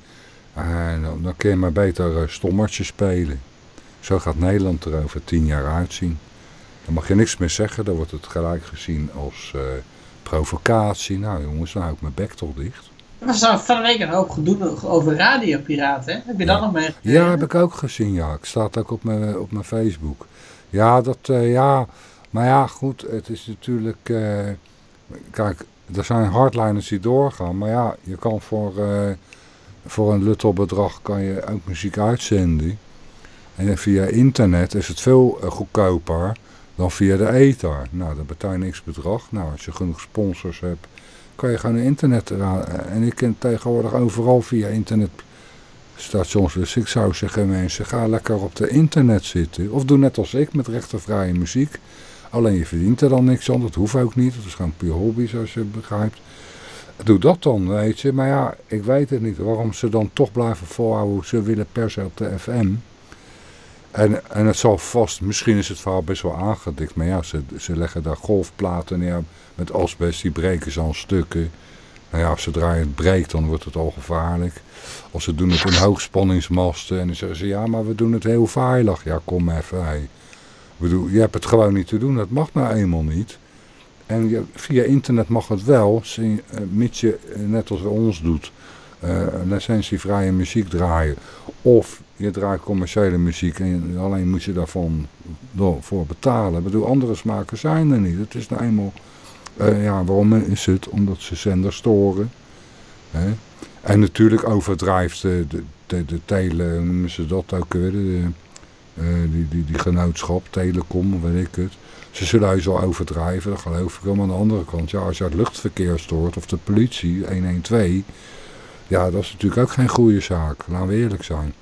En dan, dan kun je maar beter uh, stommertje spelen. Zo gaat Nederland er over tien jaar uitzien. Dan mag je niks meer zeggen, dan wordt het gelijk gezien als uh, provocatie. Nou jongens, dan hou ik mijn bek toch dicht. Er al van de week een hoop gedoe over radiopiraten, hè? Heb je dat nog mee Ja, heb ik ook gezien, ja. Ik staat ook op mijn, op mijn Facebook. Ja, dat, uh, ja... Maar ja, goed, het is natuurlijk... Uh, kijk, er zijn hardliners die doorgaan. Maar ja, je kan voor, uh, voor een luttelbedrag kan je ook muziek uitzenden. En via internet is het veel goedkoper dan via de ether. Nou, dan betaal je niks bedrag. Nou, als je genoeg sponsors hebt, kan je gewoon een internet eraan. En ik ken tegenwoordig overal via internet stations. Dus ik zou zeggen mensen, ga lekker op de internet zitten. Of doe net als ik met rechtervrije muziek. Alleen je verdient er dan niks aan, dat hoeft ook niet. Dat is gewoon puur hobby zoals je begrijpt. Doe dat dan, weet je. Maar ja, ik weet het niet. Waarom ze dan toch blijven volhouden. Ze willen per se op de FM. En, en het zal vast, misschien is het verhaal best wel aangedikt. Maar ja, ze, ze leggen daar golfplaten neer met asbest. Die breken ze aan stukken. Nou ja, zodra het breekt, dan wordt het al gevaarlijk. Of ze doen het in hoogspanningsmasten. En dan zeggen ze, ja, maar we doen het heel veilig. Ja, kom even, bedoel, je hebt het gewoon niet te doen. Dat mag nou eenmaal niet. En je, via internet mag het wel, mits je, net als bij ons doet, uh, licentievrije muziek draaien. Of je draait commerciële muziek en alleen moet je daarvan voor betalen. Ik bedoel, andere smaken zijn er niet. Het is nou eenmaal, uh, ja, waarom is het? Omdat ze zenders storen. Hè? En natuurlijk overdrijft de, de, de, tele, hoe noemen ze dat ook weer, de, uh, die, die, die genootschap, telecom, weet ik het. Ze zullen huis wel overdrijven, dat geloof ik wel. Aan de andere kant, ja, als je het luchtverkeer stoort of de politie, 112... Ja, dat is natuurlijk ook geen goede zaak. Laten we eerlijk zijn.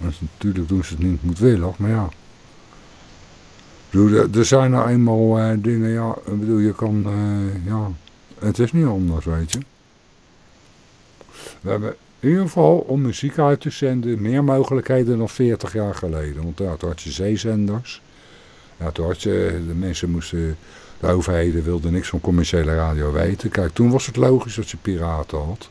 Dus natuurlijk doen ze het niet moedwillig, maar ja. Er zijn nou eenmaal uh, dingen, ja, ik bedoel, je kan, uh, ja, het is niet anders, weet je. We hebben in ieder geval om muziek uit te zenden meer mogelijkheden dan 40 jaar geleden. Want ja, toen had je zeezenders. Ja, toen had je, de mensen moesten, de overheden wilden niks van commerciële radio weten. Kijk, toen was het logisch dat je piraten had.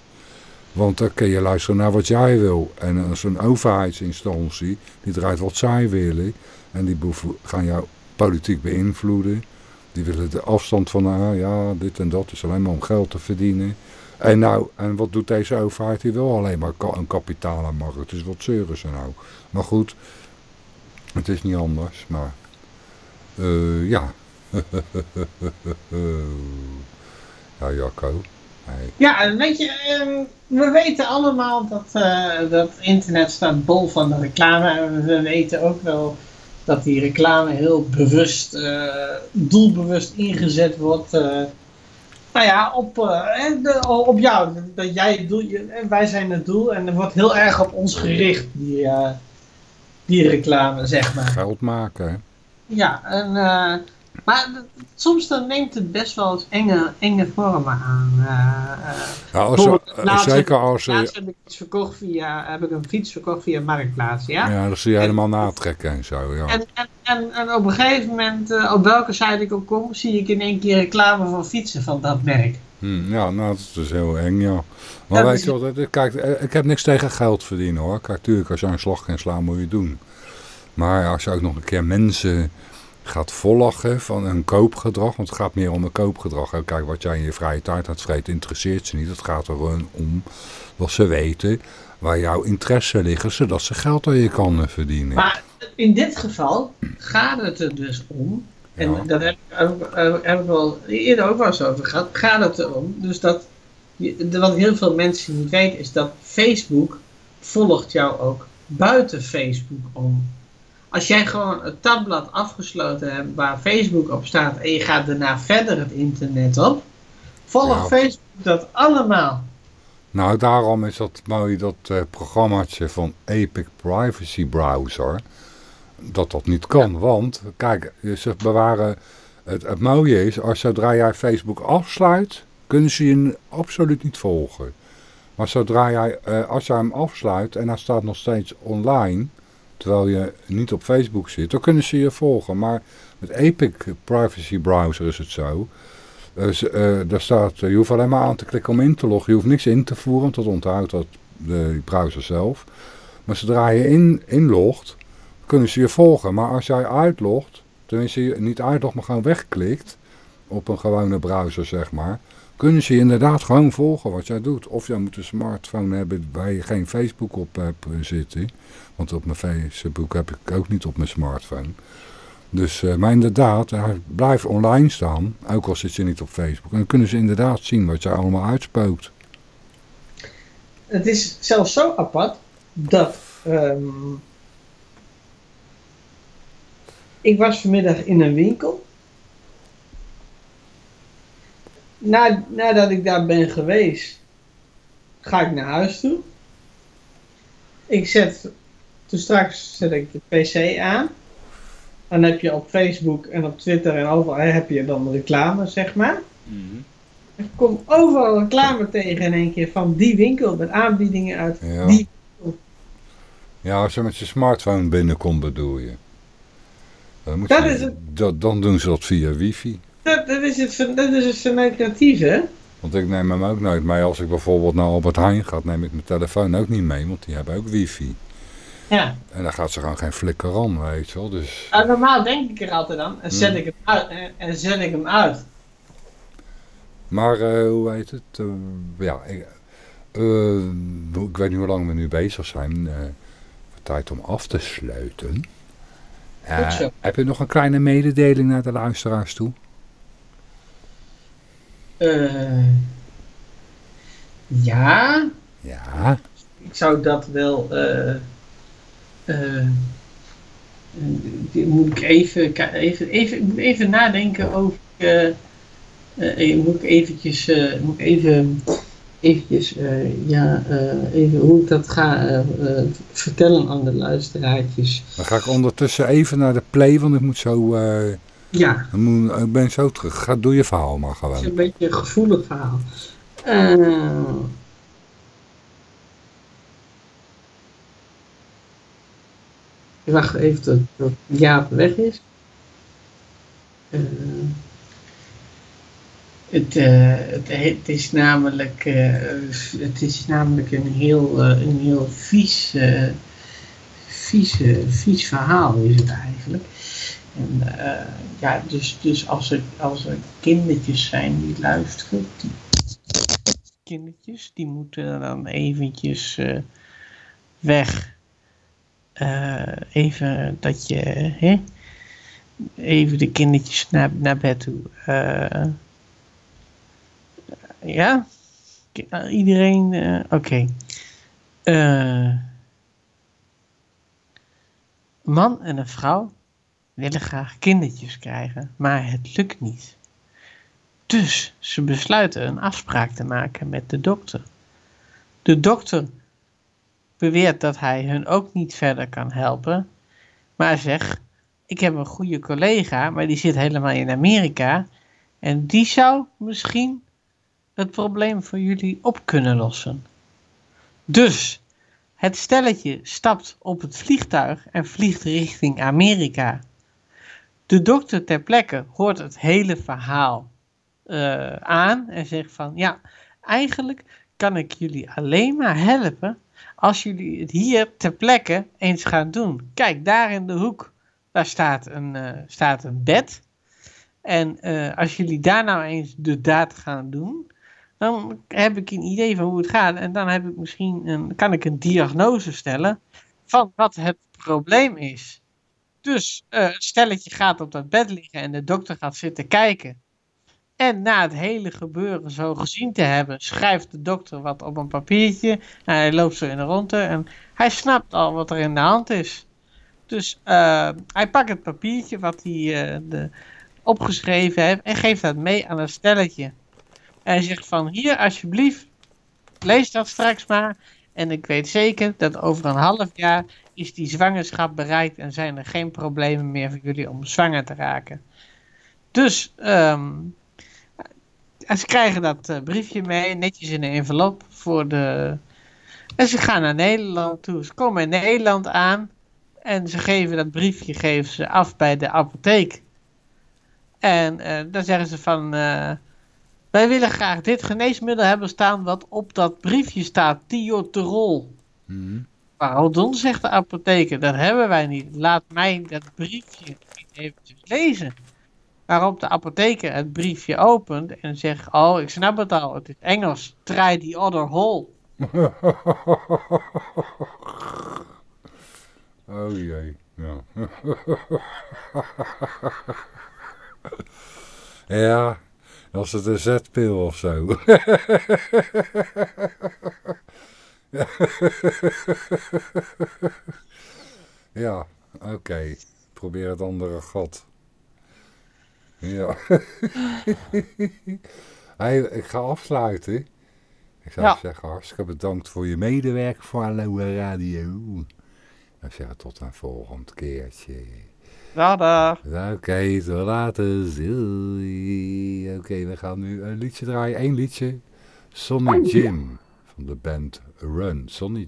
Want dan kun je luisteren naar wat jij wil. En als een overheidsinstantie, die draait wat zij willen. En die gaan jou politiek beïnvloeden. Die willen de afstand van, ah, ja, dit en dat is alleen maar om geld te verdienen. En nou, en wat doet deze overheid? Die wil alleen maar een kapitalenmarkt. Dus wat zeuren ze nou? Maar goed, het is niet anders. Maar, uh, ja. ja, Jacco. Ja, en weet je, we weten allemaal dat, uh, dat internet staat bol van de reclame. En we weten ook wel dat die reclame heel bewust, uh, doelbewust ingezet wordt. Uh, nou ja, op, de, op jou. Dat jij het doel, wij zijn het doel. En er wordt heel erg op ons gericht, die, die reclame, zeg maar. Geld maken? Ja, en... Maar soms dan neemt het best wel eens enge, enge vormen aan. Uh, ja, als, uh, zeker als... Laatst heb ik iets verkocht via, heb ik een fiets verkocht via Marktplaats, ja? Ja, dat zie je en, helemaal natrekken en zo, ja. En, en, en, en op een gegeven moment, uh, op welke site ik ook kom, zie ik in één keer reclame van fietsen van dat merk. Hmm, ja, nou, dat is dus heel eng, ja. Maar ja, weet je wel, kijk, ik heb niks tegen geld verdienen, hoor. Kijk, tuurlijk, als je een slag kan slaan, moet je het doen. Maar als je ook nog een keer mensen gaat volgen van een koopgedrag. Want het gaat meer om een koopgedrag. Kijk, wat jij in je vrije tijd aan het interesseert ze niet. Het gaat er gewoon om dat ze weten waar jouw interesse liggen, zodat ze geld aan je kan verdienen. Maar in dit geval gaat het er dus om, en ja. daar heb, heb ik wel eerder ook wel eens over gehad, gaat het erom, dus dat, wat heel veel mensen niet weten, is dat Facebook volgt jou ook buiten Facebook om als jij gewoon het tabblad afgesloten hebt waar Facebook op staat en je gaat daarna verder het internet op, volgt Facebook dat allemaal. Nou, daarom is dat mooi dat eh programmaatje van Epic Privacy Browser, dat dat niet kan. Want, kijk, ze bewaren, het, het mooie is, als zodra jij Facebook afsluit, kunnen ze je absoluut niet volgen. Maar zodra jij, eh, als jij hem afsluit en hij staat nog steeds online, terwijl je niet op Facebook zit, dan kunnen ze je volgen. Maar met Epic Privacy Browser is het zo. Eh, daar staat, eh, je hoeft alleen maar aan te klikken om in te loggen. Je hoeft niks in te voeren, want dat onthoudt dat de browser zelf. Maar zodra je in, inlogt, kunnen ze je volgen. Maar als jij uitlogt, tenminste je niet uitlogt, maar gewoon wegklikt op een gewone browser, zeg maar, kunnen ze inderdaad gewoon volgen wat jij doet. Of jij moet een smartphone hebben waar je geen Facebook op hebt eh, zitten. Want op mijn Facebook heb ik ook niet op mijn smartphone. Dus, eh, maar inderdaad, hij blijft online staan, ook al zit je niet op Facebook. En dan kunnen ze inderdaad zien wat je allemaal uitspookt. Het is zelfs zo apart dat. ehm, ik was vanmiddag in een winkel. Na, nadat ik daar ben geweest, ga ik naar huis toe. Ik zet, toen straks zet ik de PC aan. Dan heb je op Facebook en op Twitter en overal heb je dan reclame, zeg maar. Ik kom overal reclame tegen in één keer van die winkel met aanbiedingen uit Ja. die. Ja, als je met je smartphone binnenkomt bedoel je. Dan, moet Dat je- is het. dat- dan doen ze dat via wifi. Dat, dat is het, dat is het hè? Want ik neem hem ook nooit mee. Als ik bijvoorbeeld naar Albert Heijn ga, neem ik mijn telefoon ook niet mee. Want die hebben ook wifi. Ja. En dan gaat ze gewoon geen flikker aan, weet je wel. Dus, Ah, normaal denk ik er altijd aan en zet Hmm. ik hem uit. En, zet ik hem uit. maar eh, hoe heet het? Eh, ja, ik, eh, ik weet niet hoe lang we nu bezig zijn. tijd om af te sluiten. Goed zo. heb je nog een kleine mededeling naar de luisteraars toe? Eh, ja, Ja. ik zou dat wel. eh, die moet ik even, even, even, moet even nadenken over. moet ik eventjes, moet ik even, eventjes, ja, even hoe ik dat ga vertellen aan de luisteraartjes. Dan ga ik ondertussen even naar de play, want ik moet zo... Ja, dan moet, ik ben zo terug. Ga, doe je verhaal maar het is gewoon. een beetje een gevoelig verhaal. Eh, ik wacht even tot, tot Jaap weg is. Eh, het, eh, het, het is namelijk, het is namelijk een heel, een heel vies, vies, vies verhaal is het eigenlijk. En eh, ja, dus, dus als, er, als er kindertjes zijn die luisteren, kindertjes, die moeten dan eventjes eh, weg. Eh, even dat je, hè, even de kindertjes naar, naar bed toe. Ja, iedereen, oké. Man en een vrouw willen graag kindertjes krijgen, maar het lukt niet. Dus ze besluiten een afspraak te maken met de dokter. De dokter beweert dat hij hun ook niet verder kan helpen, maar zegt: Ik heb een goede collega, maar die zit helemaal in Amerika en die zou misschien het probleem voor jullie op kunnen lossen. Dus het stelletje stapt op het vliegtuig en vliegt richting Amerika. De dokter ter plekke hoort het hele verhaal eh, aan en zegt van ja, eigenlijk kan ik jullie alleen maar helpen als jullie het hier ter plekke eens gaan doen. Kijk, daar in de hoek, daar staat een, eh, staat een bed. En eh, als jullie daar nou eens de daad gaan doen, dan heb ik een idee van hoe het gaat. En dan heb ik misschien kan ik een diagnose stellen van wat het probleem is. Dus eh, het stelletje gaat op dat bed liggen en de dokter gaat zitten kijken. En na het hele gebeuren zo gezien te hebben, schrijft de dokter wat op een papiertje. En hij loopt zo in de ronde en hij snapt al wat er in de hand is. Dus eh, hij pakt het papiertje wat hij eh, de, opgeschreven heeft en geeft dat mee aan het stelletje. En hij zegt van hier alsjeblieft, lees dat straks maar. En ik weet zeker dat over een half jaar is die zwangerschap bereikt en zijn er geen problemen meer voor jullie om zwanger te raken. Dus en ze krijgen dat eh, briefje mee, netjes in een envelop voor de. En ze gaan naar Nederland toe. Ze komen in Nederland aan en ze geven dat briefje geven ze af bij de apotheek. En eh, dan zeggen ze van. eh, wij willen graag dit geneesmiddel hebben staan wat op dat briefje staat, Thioterol. Mhm. Pardon, zegt de apotheker, dat hebben wij niet. Laat mij dat briefje eventjes lezen. Waarop de apotheker het briefje opent en zegt, oh, ik snap het al, het is Engels. Try the other hole. Oh jee. Ja. ja, was het een zetpil of zo? ja, oké. Probeer het andere god. Ja. hey, ik ga afsluiten. Ik zou Ja. zeggen, hartstikke bedankt voor je medewerking voor Aloha Radio. Ik zeg tot een volgend keertje. Dag, dag. Oké, tot later. Doei. Oké, we gaan nu een liedje draaien. Eén liedje. Sonny Jim van de band Run. Sonny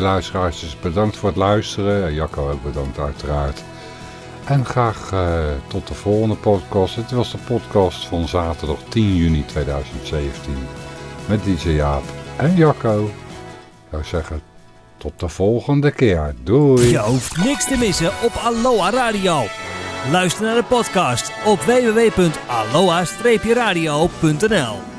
luisteraars, dus bedankt voor het luisteren. En Jacco ook bedankt uiteraard. En graag eh, tot de volgende podcast. Het was de podcast van zaterdag 10 juni 2017. Met DJ Jaap en Jacco. Ik zou zeggen, tot de volgende keer. Doei. Je hoeft niks te missen op Aloha Radio. Luister naar de podcast op www.aloha-radio.nl